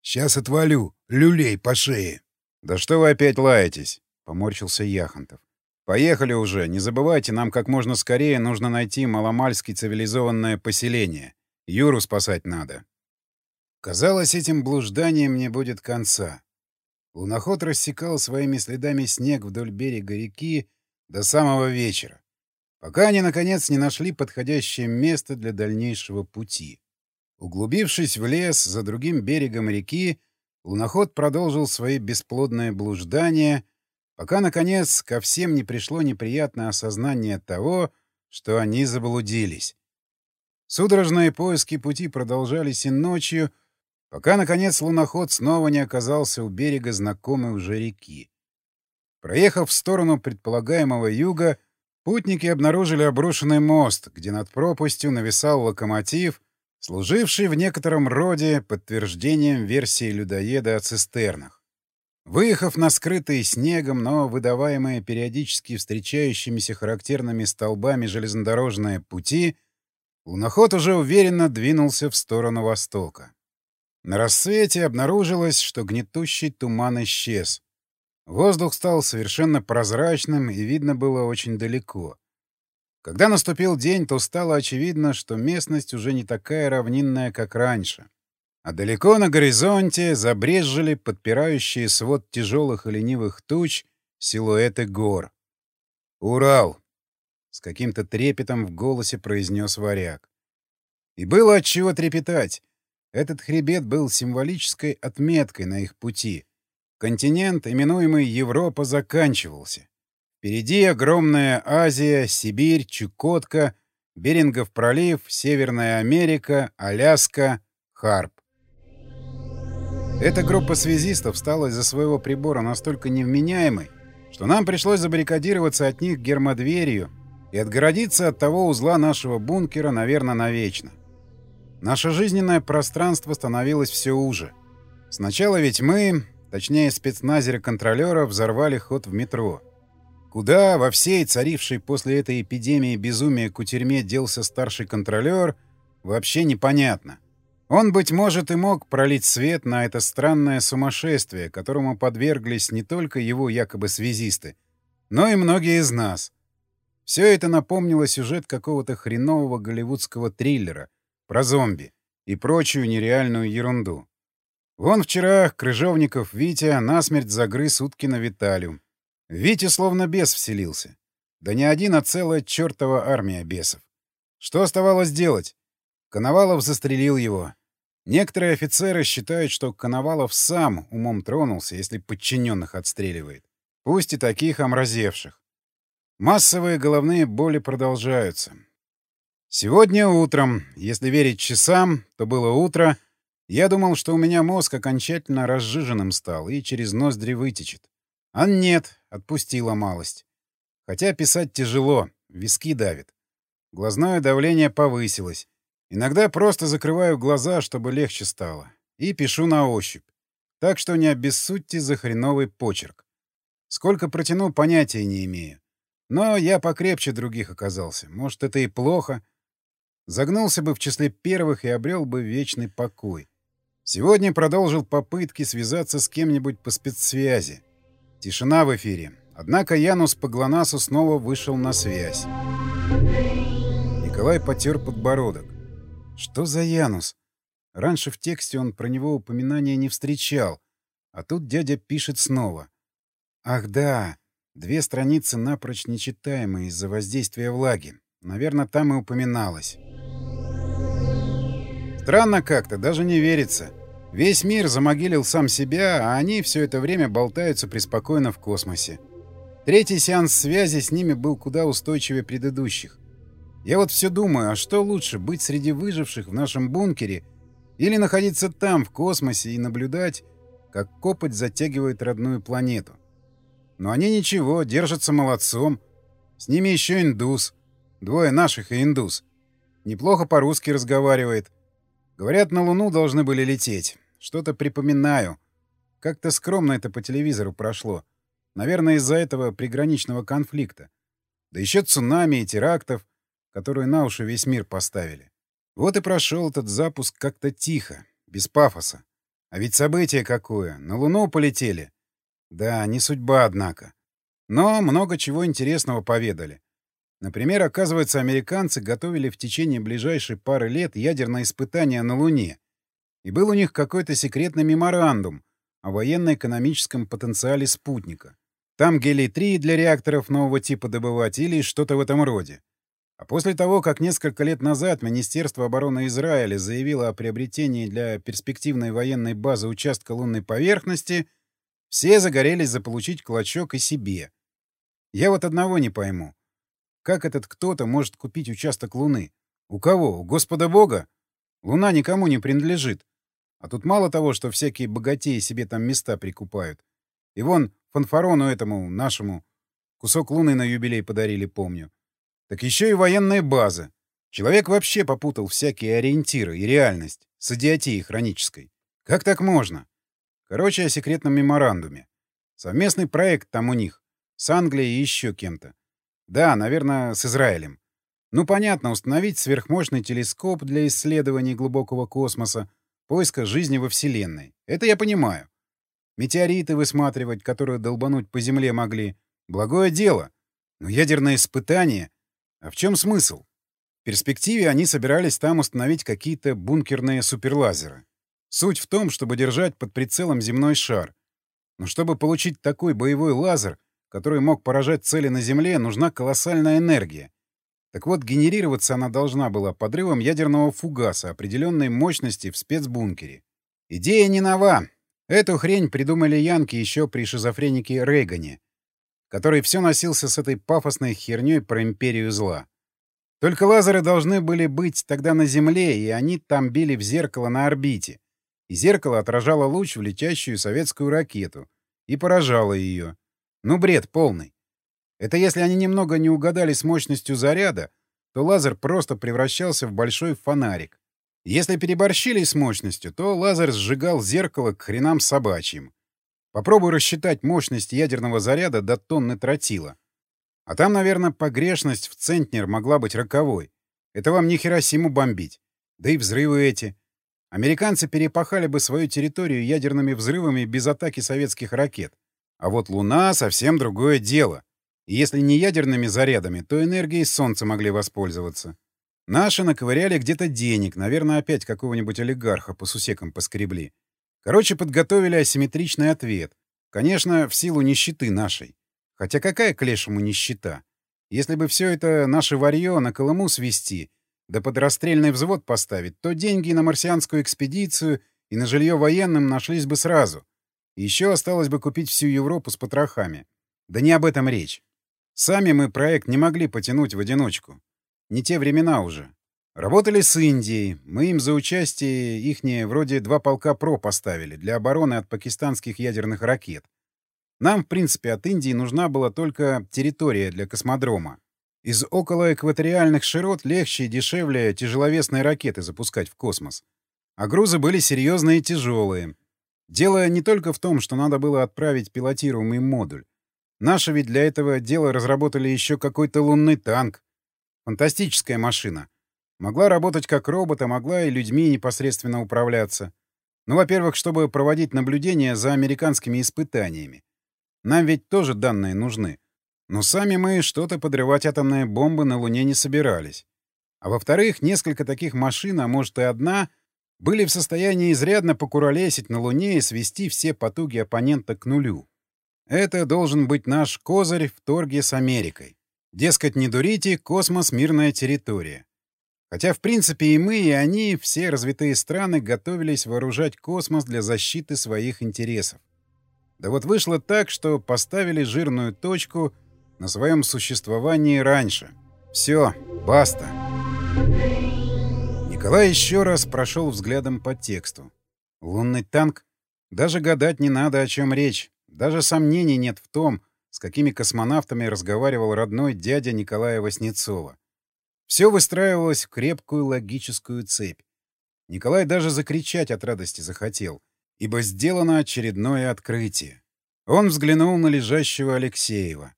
«Сейчас отвалю. Люлей по шее». «Да что вы опять лаетесь?» — поморщился Яхонтов. «Поехали уже. Не забывайте, нам как можно скорее нужно найти маломальски цивилизованное поселение. Юру спасать надо». Казалось, этим блужданием не будет конца. Луноход рассекал своими следами снег вдоль берега реки до самого вечера, пока они, наконец, не нашли подходящее место для дальнейшего пути. Углубившись в лес за другим берегом реки, луноход продолжил свои бесплодные блуждания — пока, наконец, ко всем не пришло неприятное осознание того, что они заблудились. Судорожные поиски пути продолжались и ночью, пока, наконец, луноход снова не оказался у берега знакомой уже реки. Проехав в сторону предполагаемого юга, путники обнаружили обрушенный мост, где над пропастью нависал локомотив, служивший в некотором роде подтверждением версии людоеда о цистернах. Выехав на скрытые снегом, но выдаваемые периодически встречающимися характерными столбами железнодорожные пути, луноход уже уверенно двинулся в сторону востока. На рассвете обнаружилось, что гнетущий туман исчез. Воздух стал совершенно прозрачным, и видно было очень далеко. Когда наступил день, то стало очевидно, что местность уже не такая равнинная, как раньше. А далеко на горизонте забрезжили подпирающие свод тяжелых и ленивых туч силуэты гор. «Урал!» — с каким-то трепетом в голосе произнес варяг. И было от чего трепетать. Этот хребет был символической отметкой на их пути. Континент, именуемый Европа, заканчивался. Впереди огромная Азия, Сибирь, Чукотка, Берингов пролив, Северная Америка, Аляска, Харп. Эта группа связистов стала из-за своего прибора настолько невменяемой, что нам пришлось забаррикадироваться от них гермодверью и отгородиться от того узла нашего бункера, наверное, навечно. Наше жизненное пространство становилось все уже. Сначала ведь мы, точнее спецназеры-контролера, взорвали ход в метро. Куда во всей царившей после этой эпидемии безумия кутерьме делся старший контролер, вообще непонятно. Он, быть может, и мог пролить свет на это странное сумасшествие, которому подверглись не только его якобы связисты, но и многие из нас. Все это напомнило сюжет какого-то хренового голливудского триллера про зомби и прочую нереальную ерунду. Вон вчера Крыжовников Витя насмерть загрыз Уткина Виталю. Витя словно бес вселился. Да не один, а целая чертова армия бесов. Что оставалось делать? Коновалов застрелил его. Некоторые офицеры считают, что Коновалов сам умом тронулся, если подчиненных отстреливает. Пусть и таких омразевших. Массовые головные боли продолжаются. Сегодня утром, если верить часам, то было утро, я думал, что у меня мозг окончательно разжиженным стал и через ноздри вытечет. А нет, отпустила малость. Хотя писать тяжело, виски давит. Глазное давление повысилось. Иногда просто закрываю глаза, чтобы легче стало. И пишу на ощупь. Так что не обессудьте за хреновый почерк. Сколько протяну, понятия не имею. Но я покрепче других оказался. Может, это и плохо. Загнулся бы в числе первых и обрел бы вечный покой. Сегодня продолжил попытки связаться с кем-нибудь по спецсвязи. Тишина в эфире. Однако Янус по ГЛОНАССу снова вышел на связь. Николай потер подбородок. Что за Янус? Раньше в тексте он про него упоминания не встречал, а тут дядя пишет снова. Ах да, две страницы напрочь нечитаемые из-за воздействия влаги. Наверное, там и упоминалось. Странно как-то, даже не верится. Весь мир замогилил сам себя, а они все это время болтаются преспокойно в космосе. Третий сеанс связи с ними был куда устойчивее предыдущих. Я вот все думаю, а что лучше, быть среди выживших в нашем бункере или находиться там, в космосе, и наблюдать, как копоть затягивает родную планету? Но они ничего, держатся молодцом. С ними еще индус. Двое наших и индус. Неплохо по-русски разговаривает. Говорят, на Луну должны были лететь. Что-то припоминаю. Как-то скромно это по телевизору прошло. Наверное, из-за этого приграничного конфликта. Да еще цунами и терактов, которые на уши весь мир поставили. Вот и прошел этот запуск как-то тихо, без пафоса. А ведь событие какое! На Луну полетели. Да, не судьба, однако. Но много чего интересного поведали. Например, оказывается, американцы готовили в течение ближайшей пары лет ядерное испытание на Луне. И был у них какой-то секретный меморандум о военно-экономическом потенциале спутника. Там гелий-3 для реакторов нового типа добывать или что-то в этом роде. А после того, как несколько лет назад Министерство обороны Израиля заявило о приобретении для перспективной военной базы участка лунной поверхности, все загорелись заполучить клочок и себе. Я вот одного не пойму. Как этот кто-то может купить участок Луны? У кого? У Господа Бога? Луна никому не принадлежит. А тут мало того, что всякие богатеи себе там места прикупают. И вон фанфарону этому, нашему, кусок луны на юбилей подарили, помню. Так еще и военная база. Человек вообще попутал всякие ориентиры и реальность с идиотией хронической. Как так можно? Короче, о секретном меморандуме. Совместный проект там у них. С Англией и еще кем-то. Да, наверное, с Израилем. Ну, понятно, установить сверхмощный телескоп для исследований глубокого космоса, поиска жизни во Вселенной. Это я понимаю. Метеориты высматривать, которые долбануть по Земле могли. Благое дело. Но ядерное испытание... А в чем смысл? В перспективе они собирались там установить какие-то бункерные суперлазеры. Суть в том, чтобы держать под прицелом земной шар. Но чтобы получить такой боевой лазер, который мог поражать цели на Земле, нужна колоссальная энергия. Так вот, генерироваться она должна была подрывом ядерного фугаса определенной мощности в спецбункере. Идея не нова, Эту хрень придумали янки еще при шизофренике Рейгане, который все носился с этой пафосной херней про империю зла. Только лазеры должны были быть тогда на Земле, и они там били в зеркало на орбите. И зеркало отражало луч в летящую советскую ракету и поражало ее. Ну, бред полный. Это если они немного не угадали с мощностью заряда, то лазер просто превращался в большой фонарик. Если переборщили с мощностью, то лазер сжигал зеркало к хренам собачьим. Попробуй рассчитать мощность ядерного заряда до тонны тротила. А там, наверное, погрешность в центнер могла быть роковой. Это вам не Хиросиму бомбить. Да и взрывы эти. Американцы перепахали бы свою территорию ядерными взрывами без атаки советских ракет. А вот Луна — совсем другое дело. Если не ядерными зарядами, то энергией Солнца могли воспользоваться. Наши наковыряли где-то денег, наверное, опять какого-нибудь олигарха по сусекам поскребли. Короче, подготовили асимметричный ответ. Конечно, в силу нищеты нашей. Хотя какая к лешему нищета? Если бы все это наше варье на Колыму свести, да под расстрельный взвод поставить, то деньги на марсианскую экспедицию и на жилье военным нашлись бы сразу. Еще осталось бы купить всю Европу с потрохами. Да не об этом речь. Сами мы проект не могли потянуть в одиночку. Не те времена уже. Работали с Индией. Мы им за участие ихние вроде два полка ПРО поставили для обороны от пакистанских ядерных ракет. Нам, в принципе, от Индии нужна была только территория для космодрома. Из околоэкваториальных широт легче и дешевле тяжеловесные ракеты запускать в космос. А грузы были серьезные и тяжелые. Дело не только в том, что надо было отправить пилотируемый модуль. Наши ведь для этого дела разработали еще какой-то лунный танк. Фантастическая машина. Могла работать как робот, а могла и людьми непосредственно управляться. Ну, во-первых, чтобы проводить наблюдения за американскими испытаниями. Нам ведь тоже данные нужны. Но сами мы что-то подрывать атомные бомбы на Луне не собирались. А во-вторых, несколько таких машин, а может и одна, были в состоянии изрядно покуролесить на Луне и свести все потуги оппонента к нулю. Это должен быть наш козырь в торге с Америкой. Дескать, не дурите, космос — мирная территория. Хотя, в принципе, и мы, и они, все развитые страны, готовились вооружать космос для защиты своих интересов. Да вот вышло так, что поставили жирную точку на своем существовании раньше. Все, баста. Николай еще раз прошел взглядом по тексту. Лунный танк? Даже гадать не надо, о чем речь. Даже сомнений нет в том, с какими космонавтами разговаривал родной дядя Николая Васнецова. Все выстраивалось в крепкую логическую цепь. Николай даже закричать от радости захотел, ибо сделано очередное открытие. Он взглянул на лежащего Алексеева.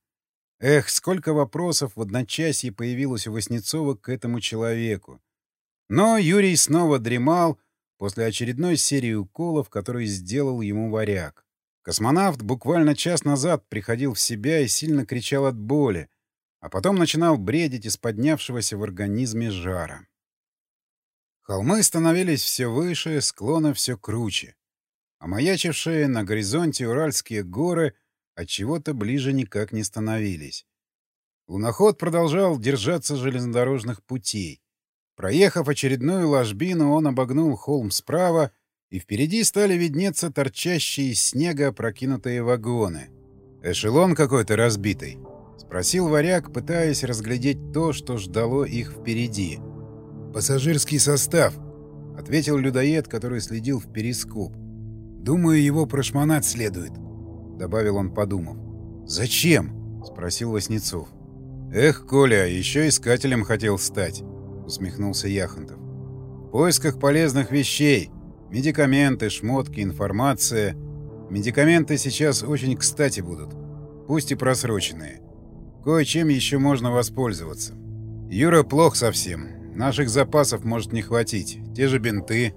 Эх, сколько вопросов в одночасье появилось у Васнецова к этому человеку. Но Юрий снова дремал после очередной серии уколов, который сделал ему варяг. Космонавт буквально час назад приходил в себя и сильно кричал от боли, а потом начинал бредить из поднявшегося в организме жара. Холмы становились все выше, склоны все круче, а маячившие на горизонте Уральские горы от чего-то ближе никак не становились. Луноход продолжал держаться железнодорожных путей. Проехав очередную ложбину, он обогнул холм справа и впереди стали виднеться торчащие из снега прокинутые вагоны. «Эшелон какой-то разбитый?» — спросил варяг, пытаясь разглядеть то, что ждало их впереди. «Пассажирский состав», — ответил людоед, который следил в перископ. «Думаю, его прошмонать следует», — добавил он, подумав. «Зачем?» — спросил Васнецов. «Эх, Коля, еще искателем хотел стать», — усмехнулся Яхонтов. «В поисках полезных вещей». Медикаменты, шмотки, информация. Медикаменты сейчас очень кстати будут. Пусть и просроченные. Кое-чем еще можно воспользоваться. Юра плох совсем. Наших запасов может не хватить. Те же бинты.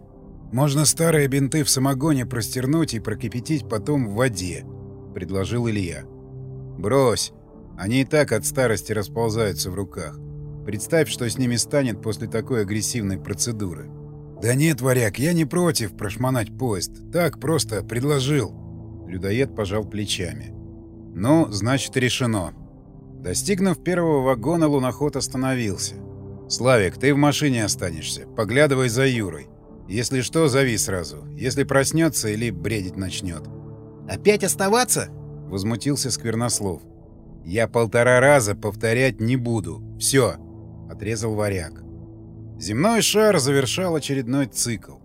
Можно старые бинты в самогоне простернуть и прокипятить потом в воде, — предложил Илья. Брось. Они и так от старости расползаются в руках. Представь, что с ними станет после такой агрессивной процедуры. «Да нет, варяг, я не против прошмонать поезд. Так, просто предложил». Людоед пожал плечами. «Ну, значит, решено». Достигнув первого вагона, луноход остановился. «Славик, ты в машине останешься. Поглядывай за Юрой. Если что, зови сразу. Если проснется или бредить начнет». «Опять оставаться?» — возмутился Сквернослов. «Я полтора раза повторять не буду. Все!» — отрезал варяг. Земной шар завершал очередной цикл.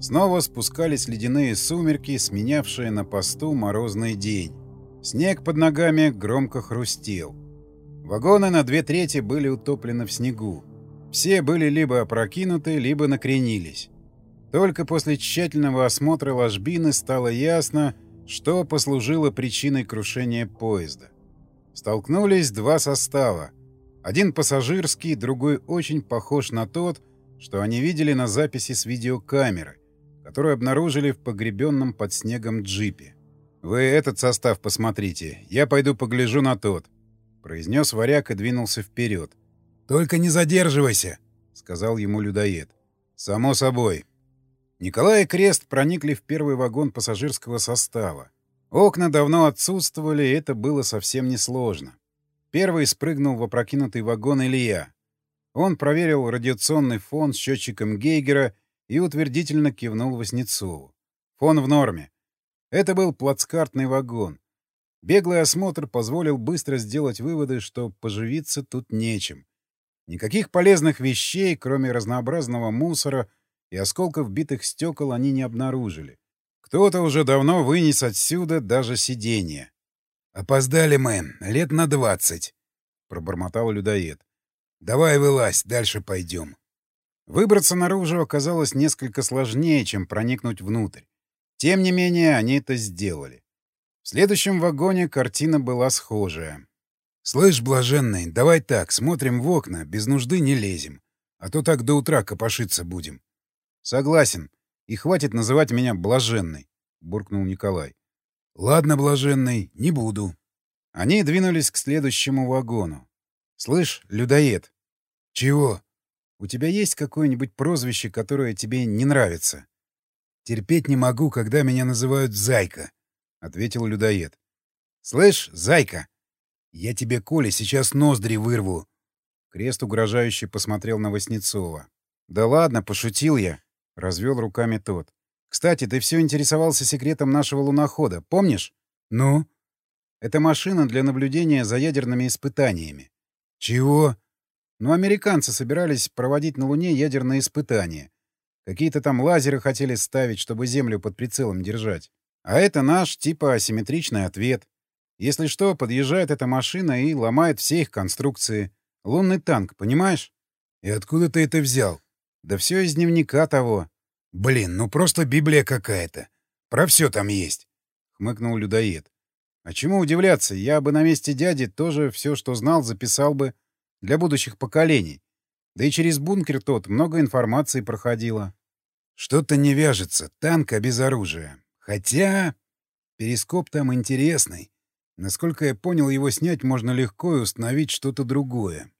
Снова спускались ледяные сумерки, сменявшие на посту морозный день. Снег под ногами громко хрустел. Вагоны на две трети были утоплены в снегу. Все были либо опрокинуты, либо накренились. Только после тщательного осмотра ложбины стало ясно, что послужило причиной крушения поезда. Столкнулись два состава — один пассажирский, другой очень похож на тот, что они видели на записи с видеокамеры. которую обнаружили в погребенном под снегом джипе. «Вы этот состав посмотрите, я пойду погляжу на тот», — произнес варяг и двинулся вперед. «Только не задерживайся», — сказал ему людоед. «Само собой». Николай и Крест проникли в первый вагон пассажирского состава. Окна давно отсутствовали, и это было совсем несложно. Первый спрыгнул в опрокинутый вагон Илья. Он проверил радиационный фон с счетчиком Гейгера и утвердительно кивнул Васнецову. Фон в норме. Это был плацкартный вагон. Беглый осмотр позволил быстро сделать выводы, что поживиться тут нечем. Никаких полезных вещей, кроме разнообразного мусора — и осколков битых стекол они не обнаружили. Кто-то уже давно вынес отсюда даже сиденье. «Опоздали мы, лет на двадцать», — пробормотал людоед. «Давай вылазь, дальше пойдем». Выбраться наружу оказалось несколько сложнее, чем проникнуть внутрь. Тем не менее, они это сделали. В следующем вагоне картина была схожая. «Слышь, блаженный, давай так, смотрим в окна, без нужды не лезем. А то так до утра копошиться будем. Согласен. И хватит называть меня блаженной, буркнул Николай. Ладно, блаженный, не буду. Они двинулись к следующему вагону. Слышь, людоед. Чего? У тебя есть какое-нибудь прозвище, которое тебе не нравится? Терпеть не могу, когда меня называют Зайка, ответил людоед. Слышь, Зайка, я тебе, Коля, сейчас ноздри вырву. Крест угрожающе посмотрел на Васнецова. Да ладно, пошутил я. — развел руками тот. «Кстати, ты все интересовался секретом нашего лунохода, помнишь?» «Ну?» «Это машина для наблюдения за ядерными испытаниями». «Чего?» «Ну, американцы собирались проводить на Луне ядерные испытания. Какие-то там лазеры хотели ставить, чтобы Землю под прицелом держать. А это наш, типа, асимметричный ответ. Если что, подъезжает эта машина и ломает все их конструкции. Лунный танк, понимаешь?» «И откуда ты это взял?» Да все из дневника того. Блин, ну просто Библия какая-то. Про все там есть. Хмыкнул людоед. А чему удивляться? Я бы на месте дяди тоже все, что знал, записал бы для будущих поколений. Да и через бункер тот много информации проходило. Что-то не вяжется. Танк, а без оружия. Хотя... Перископ там интересный. Насколько я понял, его снять можно легко и установить что-то другое.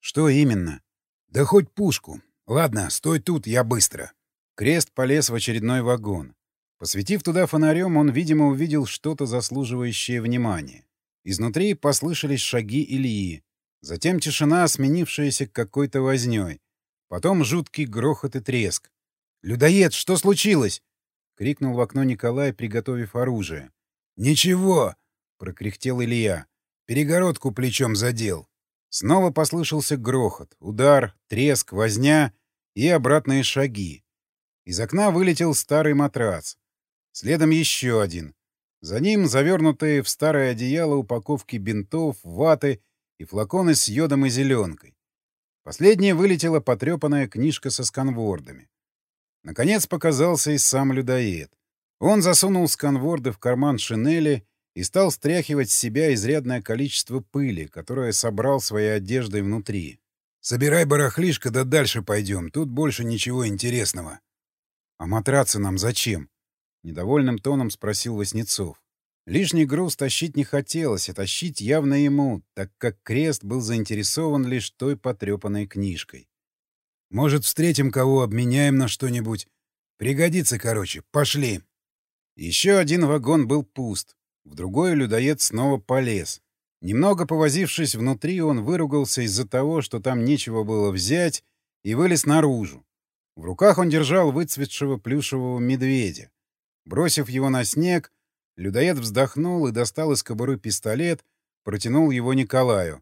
Что именно? Да хоть пушку. «Ладно, стой тут, я быстро». Крест полез в очередной вагон. Посветив туда фонарем, он, видимо, увидел что-то заслуживающее внимания. Изнутри послышались шаги Ильи. Затем тишина, сменившаяся какой-то вознёй. Потом жуткий грохот и треск. «Людоед, что случилось?» — крикнул в окно Николай, приготовив оружие. «Ничего!» — прокряхтел Илья. «Перегородку плечом задел». Снова послышался грохот, удар, треск, возня и обратные шаги. Из окна вылетел старый матрац. Следом еще один. За ним завернутые в старое одеяло упаковки бинтов, ваты и флаконы с йодом и зеленкой. Последняя вылетела потрепанная книжка со сканвордами. Наконец показался и сам людоед. Он засунул сканворды в карман шинели и стал стряхивать с себя изрядное количество пыли, которое собрал своей одеждой внутри. «Собирай барахлишко, да дальше пойдем. Тут больше ничего интересного». «А матрацы нам зачем?» — недовольным тоном спросил Васнецов. Лишний груз тащить не хотелось, а тащить явно ему, так как Крест был заинтересован лишь той потрепанной книжкой. «Может, встретим кого, обменяем на что-нибудь? Пригодится, короче. Пошли!» Еще один вагон был пуст. В другой людоед снова полез. Немного повозившись внутри, он выругался из-за того, что там нечего было взять, и вылез наружу. В руках он держал выцветшего плюшевого медведя. Бросив его на снег, людоед вздохнул и достал из кобуры пистолет, протянул его Николаю.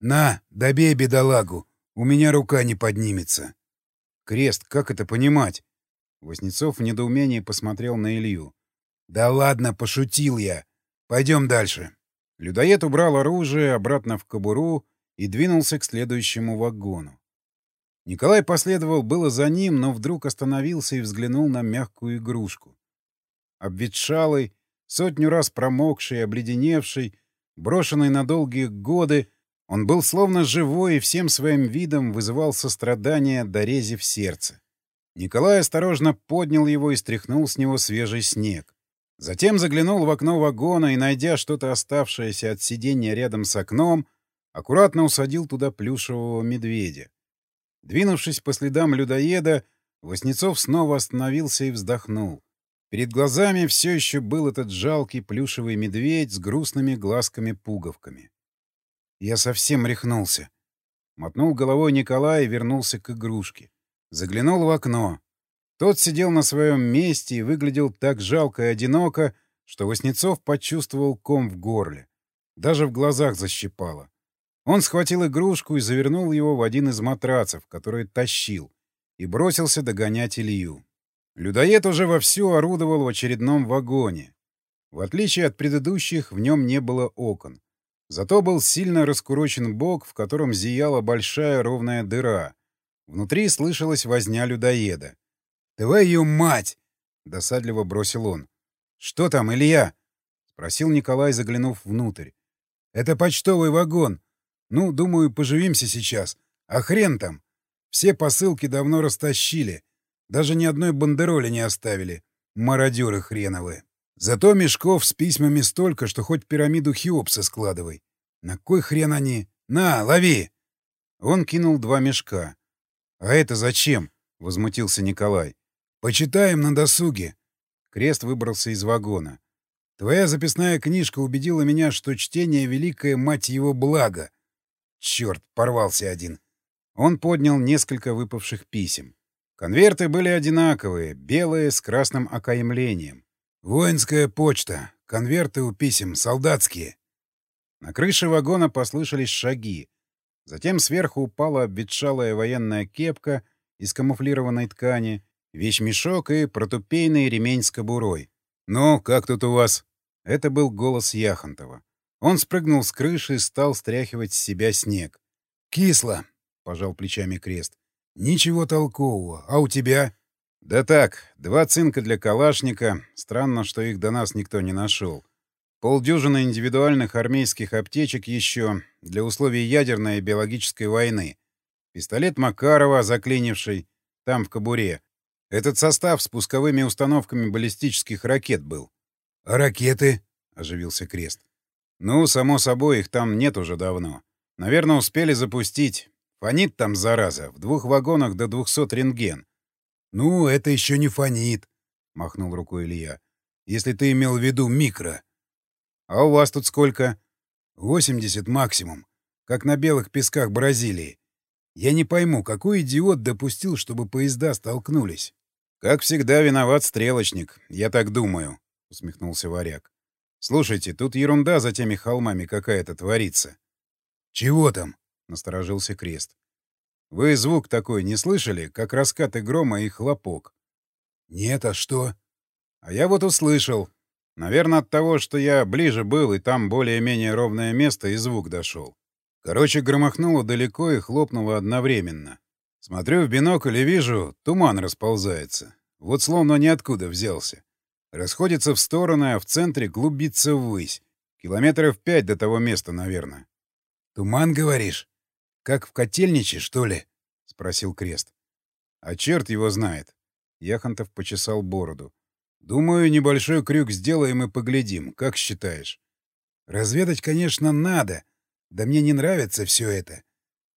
«На, добей бедолагу! У меня рука не поднимется!» «Крест, как это понимать?» Воснецов в недоумении посмотрел на Илью. «Да ладно, пошутил я. Пойдем дальше. Людоед убрал оружие обратно в кобуру и двинулся к следующему вагону. Николай последовал было за ним, но вдруг остановился и взглянул на мягкую игрушку. Обветшалый, сотню раз промокший, обледеневший, брошенный на долгие годы, он был словно живой и всем своим видом вызывал сострадание, дорезив сердце. Николай осторожно поднял его и стряхнул с него свежий снег. Затем заглянул в окно вагона и, найдя что-то оставшееся от сиденья рядом с окном, аккуратно усадил туда плюшевого медведя. Двинувшись по следам людоеда, Воснецов снова остановился и вздохнул. Перед глазами все еще был этот жалкий плюшевый медведь с грустными глазками-пуговками. Я совсем рехнулся. Мотнул головой Николай и вернулся к игрушке. Заглянул в окно. Тот сидел на своем месте и выглядел так жалко и одиноко, что Воснецов почувствовал ком в горле. Даже в глазах защипало. Он схватил игрушку и завернул его в один из матрацев, который тащил, и бросился догонять Илью. Людоед уже вовсю орудовал в очередном вагоне. В отличие от предыдущих, в нем не было окон. Зато был сильно раскурочен бок, в котором зияла большая ровная дыра. Внутри слышалась возня людоеда. «Твою мать!» — досадливо бросил он. «Что там, Илья?» — спросил Николай, заглянув внутрь. «Это почтовый вагон. Ну, думаю, поживимся сейчас. А хрен там. Все посылки давно растащили. Даже ни одной бандероли не оставили. Мародеры хреновые. Зато мешков с письмами столько, что хоть пирамиду Хеопса складывай. На кой хрен они? На, лови!» Он кинул два мешка. «А это зачем?» — возмутился Николай. «Почитаем на досуге». Крест выбрался из вагона. «Твоя записная книжка убедила меня, что чтение — великое, мать его, благо. Черт, порвался один». Он поднял несколько выпавших писем. Конверты были одинаковые, белые, с красным окаймлением. «Воинская почта. Конверты у писем. Солдатские». На крыше вагона послышались шаги. Затем сверху упала обветшалая военная кепка из камуфлированной ткани, вещмешок и протупейный ремень с кобурой. «Ну, как тут у вас?» Это был голос Яхонтова. Он спрыгнул с крыши и стал стряхивать с себя снег. «Кисло», — пожал плечами крест. «Ничего толкового. А у тебя?» «Да так, два цинка для калашника. Странно, что их до нас никто не нашел. Полдюжины индивидуальных армейских аптечек еще для условий ядерной и биологической войны. Пистолет Макарова, заклинивший, там в кобуре. Этот состав с пусковыми установками баллистических ракет был. — А ракеты? — оживился Крест. — Ну, само собой, их там нет уже давно. Наверное, успели запустить. Фонит там, зараза, в двух вагонах до 200 рентген. — Ну, это еще не фонит, — махнул рукой Илья. — Если ты имел в виду микро. — А у вас тут сколько? — 80 максимум. Как на белых песках Бразилии. Я не пойму, какой идиот допустил, чтобы поезда столкнулись. — Как всегда, виноват стрелочник, я так думаю, — усмехнулся варяг. — Слушайте, тут ерунда за теми холмами какая-то творится. — Чего там? — насторожился Крест. «Вы звук такой не слышали, как раскаты грома и хлопок?» «Нет, а что?» «А я вот услышал. Наверное, от того, что я ближе был, и там более-менее ровное место, и звук дошел. Короче, громохнуло далеко и хлопнуло одновременно. Смотрю в бинокль и вижу, туман расползается. Вот словно ниоткуда взялся. Расходится в стороны, а в центре глубится ввысь. Километров пять до того места, наверное. «Туман, говоришь?» «Как в котельниче, что ли?» — спросил Крест. «А черт его знает». Яхонтов почесал бороду. «Думаю, небольшой крюк сделаем и поглядим. Как считаешь?» «Разведать, конечно, надо. Да мне не нравится все это.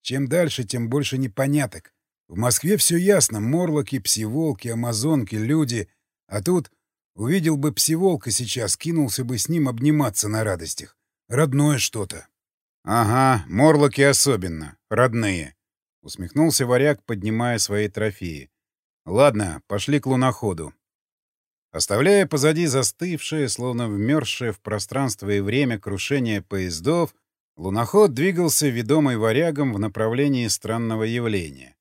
Чем дальше, тем больше непоняток. В Москве все ясно. Морлоки, псиволки, амазонки, люди. А тут увидел бы псиволка сейчас, кинулся бы с ним обниматься на радостях. Родное что-то». «Ага, морлоки особенно. Родные», — усмехнулся варяг, поднимая свои трофеи. «Ладно, пошли к луноходу». Оставляя позади застывшее, словно вмерзшее в пространство и время крушение поездов, луноход двигался, ведомый варягом, в направлении странного явления.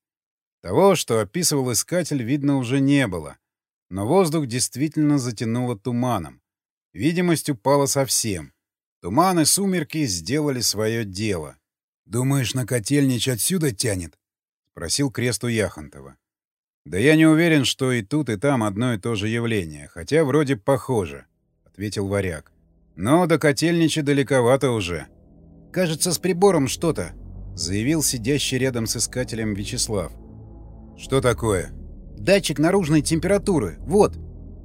Того, что описывал искатель, видно уже не было, но воздух действительно затянуло туманом. Видимость упала совсем — Туман и сумерки сделали свое дело. «Думаешь, на котельнич отсюда тянет?» — спросил Крест у Яхонтова. «Да я не уверен, что и тут, и там одно и то же явление, хотя вроде похоже», — ответил варяг. «Но до котельнича далековато уже». «Кажется, с прибором что-то», — заявил сидящий рядом с искателем Вячеслав. «Что такое?» Датчик наружной температуры. Вот!»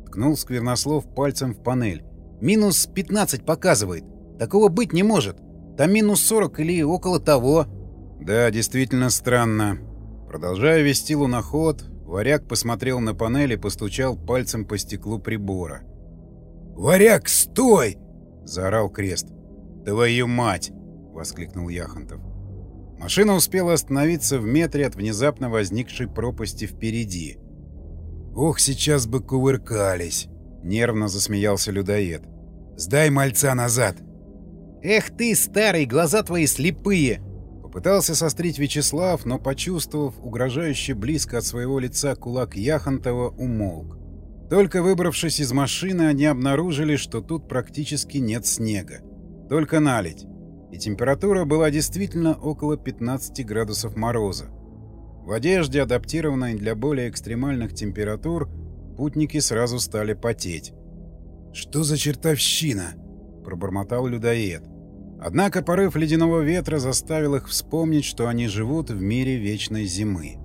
Ткнул Сквернослов пальцем в панель. «Минус 15 показывает. Такого быть не может. Там минус 40 или около того». «Да, действительно странно». Продолжая вести луноход, Варяг посмотрел на панель и постучал пальцем по стеклу прибора. «Варяг, стой!» — заорал Крест. «Твою мать!» — воскликнул Яхонтов. Машина успела остановиться в метре от внезапно возникшей пропасти впереди. «Ох, сейчас бы кувыркались!» — нервно засмеялся людоед. «Сдай мальца назад!» «Эх ты, старый, глаза твои слепые!» Попытался сострить Вячеслав, но, почувствовав угрожающе близко от своего лица кулак Яхонтова, умолк. Только выбравшись из машины, они обнаружили, что тут практически нет снега. Только наледь. И температура была действительно около 15 градусов мороза. В одежде, адаптированной для более экстремальных температур, путники сразу стали потеть. «Что за чертовщина?» — пробормотал людоед. Однако порыв ледяного ветра заставил их вспомнить, что они живут в мире вечной зимы.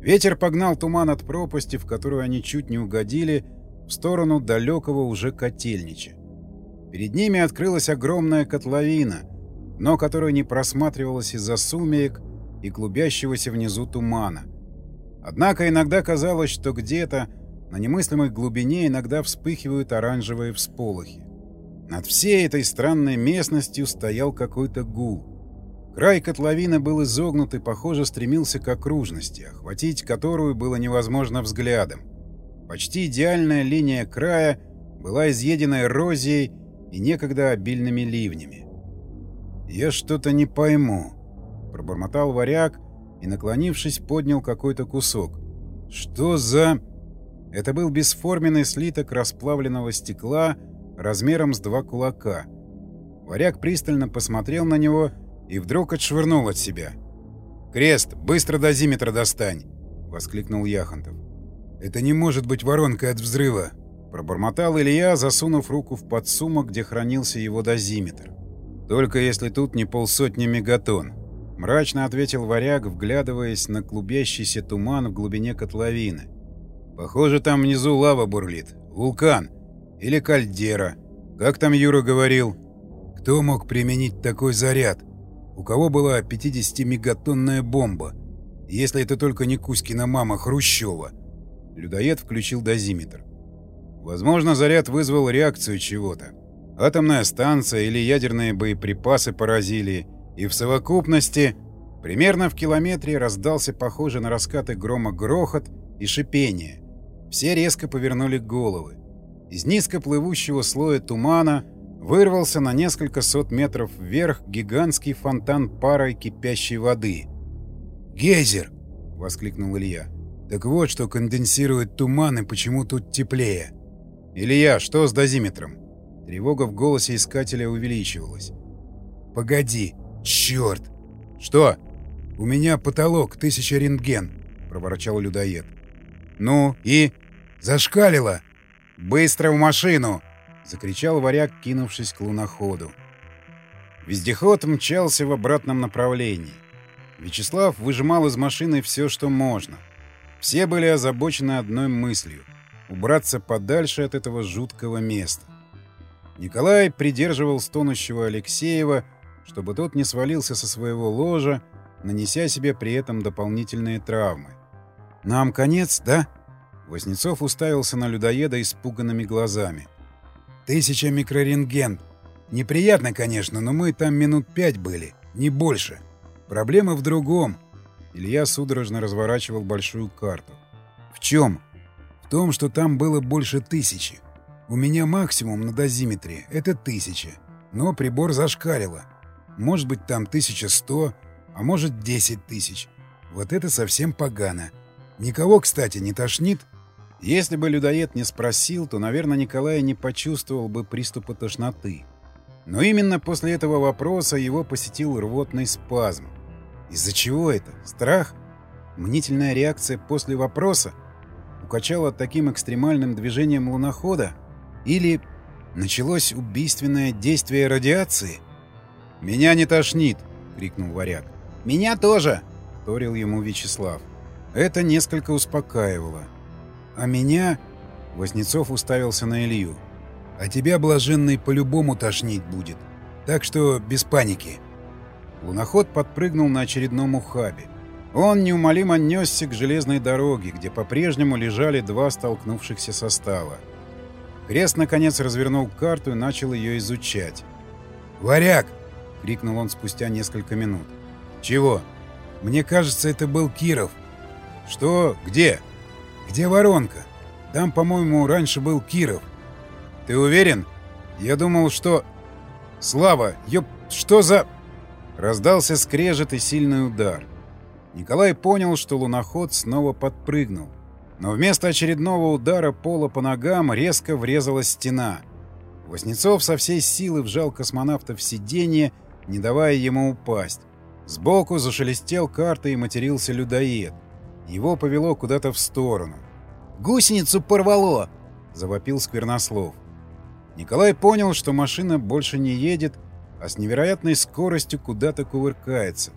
Ветер погнал туман от пропасти, в которую они чуть не угодили, в сторону далекого уже котельнича. Перед ними открылась огромная котловина, дно которой не просматривалось из-за сумерек и клубящегося внизу тумана. Однако иногда казалось, что где-то на немыслимой глубине иногда вспыхивают оранжевые всполохи. Над всей этой странной местностью стоял какой-то гул. Край котловины был изогнут и, похоже, стремился к окружности, охватить которую было невозможно взглядом. Почти идеальная линия края была изъедена эрозией и некогда обильными ливнями. «Я что-то не пойму», — пробормотал варяг и, наклонившись, поднял какой-то кусок. «Что за...» Это был бесформенный слиток расплавленного стекла размером с два кулака. Варяг пристально посмотрел на него и вдруг отшвырнул от себя. «Крест, быстро дозиметра достань!» — воскликнул Яхонтов. «Это не может быть воронкой от взрыва!» — пробормотал Илья, засунув руку в подсумок, где хранился его дозиметр. «Только если тут не полсотни мегатонн», — мрачно ответил варяг, вглядываясь на клубящийся туман в глубине котловины. «Похоже, там внизу лава бурлит. Вулкан. Или кальдера. Как там Юра говорил?» «Кто мог применить такой заряд?» у кого была 50-мегатонная бомба, если это только не Кузькина мама Хрущева. Людоед включил дозиметр. Возможно, заряд вызвал реакцию чего-то. Атомная станция или ядерные боеприпасы поразили, и в совокупности примерно в километре раздался похожий на раскаты грома грохот и шипение. Все резко повернули головы. Из низко плывущего слоя тумана вырвался на несколько сот метров вверх гигантский фонтан парой кипящей воды. «Гейзер!» — воскликнул Илья. «Так вот, что конденсирует туман и почему тут теплее». «Илья, что с дозиметром?» Тревога в голосе искателя увеличивалась. «Погоди! Черт!» «Что?» «У меня потолок, тысяча рентген», — проворчал людоед. «Ну и?» «Зашкалило!» «Быстро в машину!» — закричал варяг, кинувшись к луноходу. Вездеход мчался в обратном направлении. Вячеслав выжимал из машины все, что можно. Все были озабочены одной мыслью — убраться подальше от этого жуткого места. Николай придерживал стонущего Алексеева, чтобы тот не свалился со своего ложа, нанеся себе при этом дополнительные травмы. «Нам конец, да?» Вознецов уставился на людоеда испуганными глазами. Тысяча микрорентген. Неприятно, конечно, но мы там минут пять были, не больше. Проблема в другом. Илья судорожно разворачивал большую карту. В чем? В том, что там было больше тысячи. У меня максимум на дозиметре — это тысяча. Но прибор зашкалило. Может быть, там 1100, а может, 10 тысяч. Вот это совсем погано. Никого, кстати, не тошнит? Если бы людоед не спросил, то, наверное, Николай не почувствовал бы приступа тошноты. Но именно после этого вопроса его посетил рвотный спазм. Из-за чего это? Страх? Мнительная реакция после вопроса? Укачала таким экстремальным движением лунохода? Или началось убийственное действие радиации? «Меня не тошнит!» — крикнул варяг. «Меня тоже!» — вторил ему Вячеслав. Это несколько успокаивало. А меня... Вознецов уставился на Илью. А тебя, блаженный, по-любому тошнить будет. Так что без паники. Луноход подпрыгнул на очередном ухабе. Он неумолимо несся к железной дороге, где по-прежнему лежали два столкнувшихся состава. Крест, наконец, развернул карту и начал ее изучать. «Варяг!» — крикнул он спустя несколько минут. «Чего? Мне кажется, это был Киров». «Что? Где?» «Где воронка? Там, по-моему, раньше был Киров». «Ты уверен? Я думал, что...» «Слава! Ёп... Что за...» Раздался скрежет и сильный удар. Николай понял, что луноход снова подпрыгнул. Но вместо очередного удара пола по ногам резко врезалась стена. Воснецов со всей силы вжал космонавта в сиденье, не давая ему упасть. Сбоку зашелестел картой и матерился людоед. Его повело куда-то в сторону. «Гусеницу порвало!» — завопил Сквернослов. Николай понял, что машина больше не едет, а с невероятной скоростью куда-то кувыркается.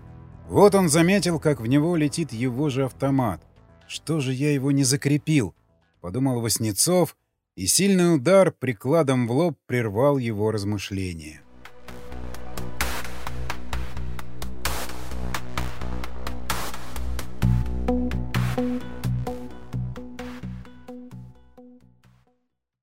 Вот он заметил, как в него летит его же автомат. «Что же я его не закрепил?» — подумал Васнецов, и сильный удар прикладом в лоб прервал его размышления.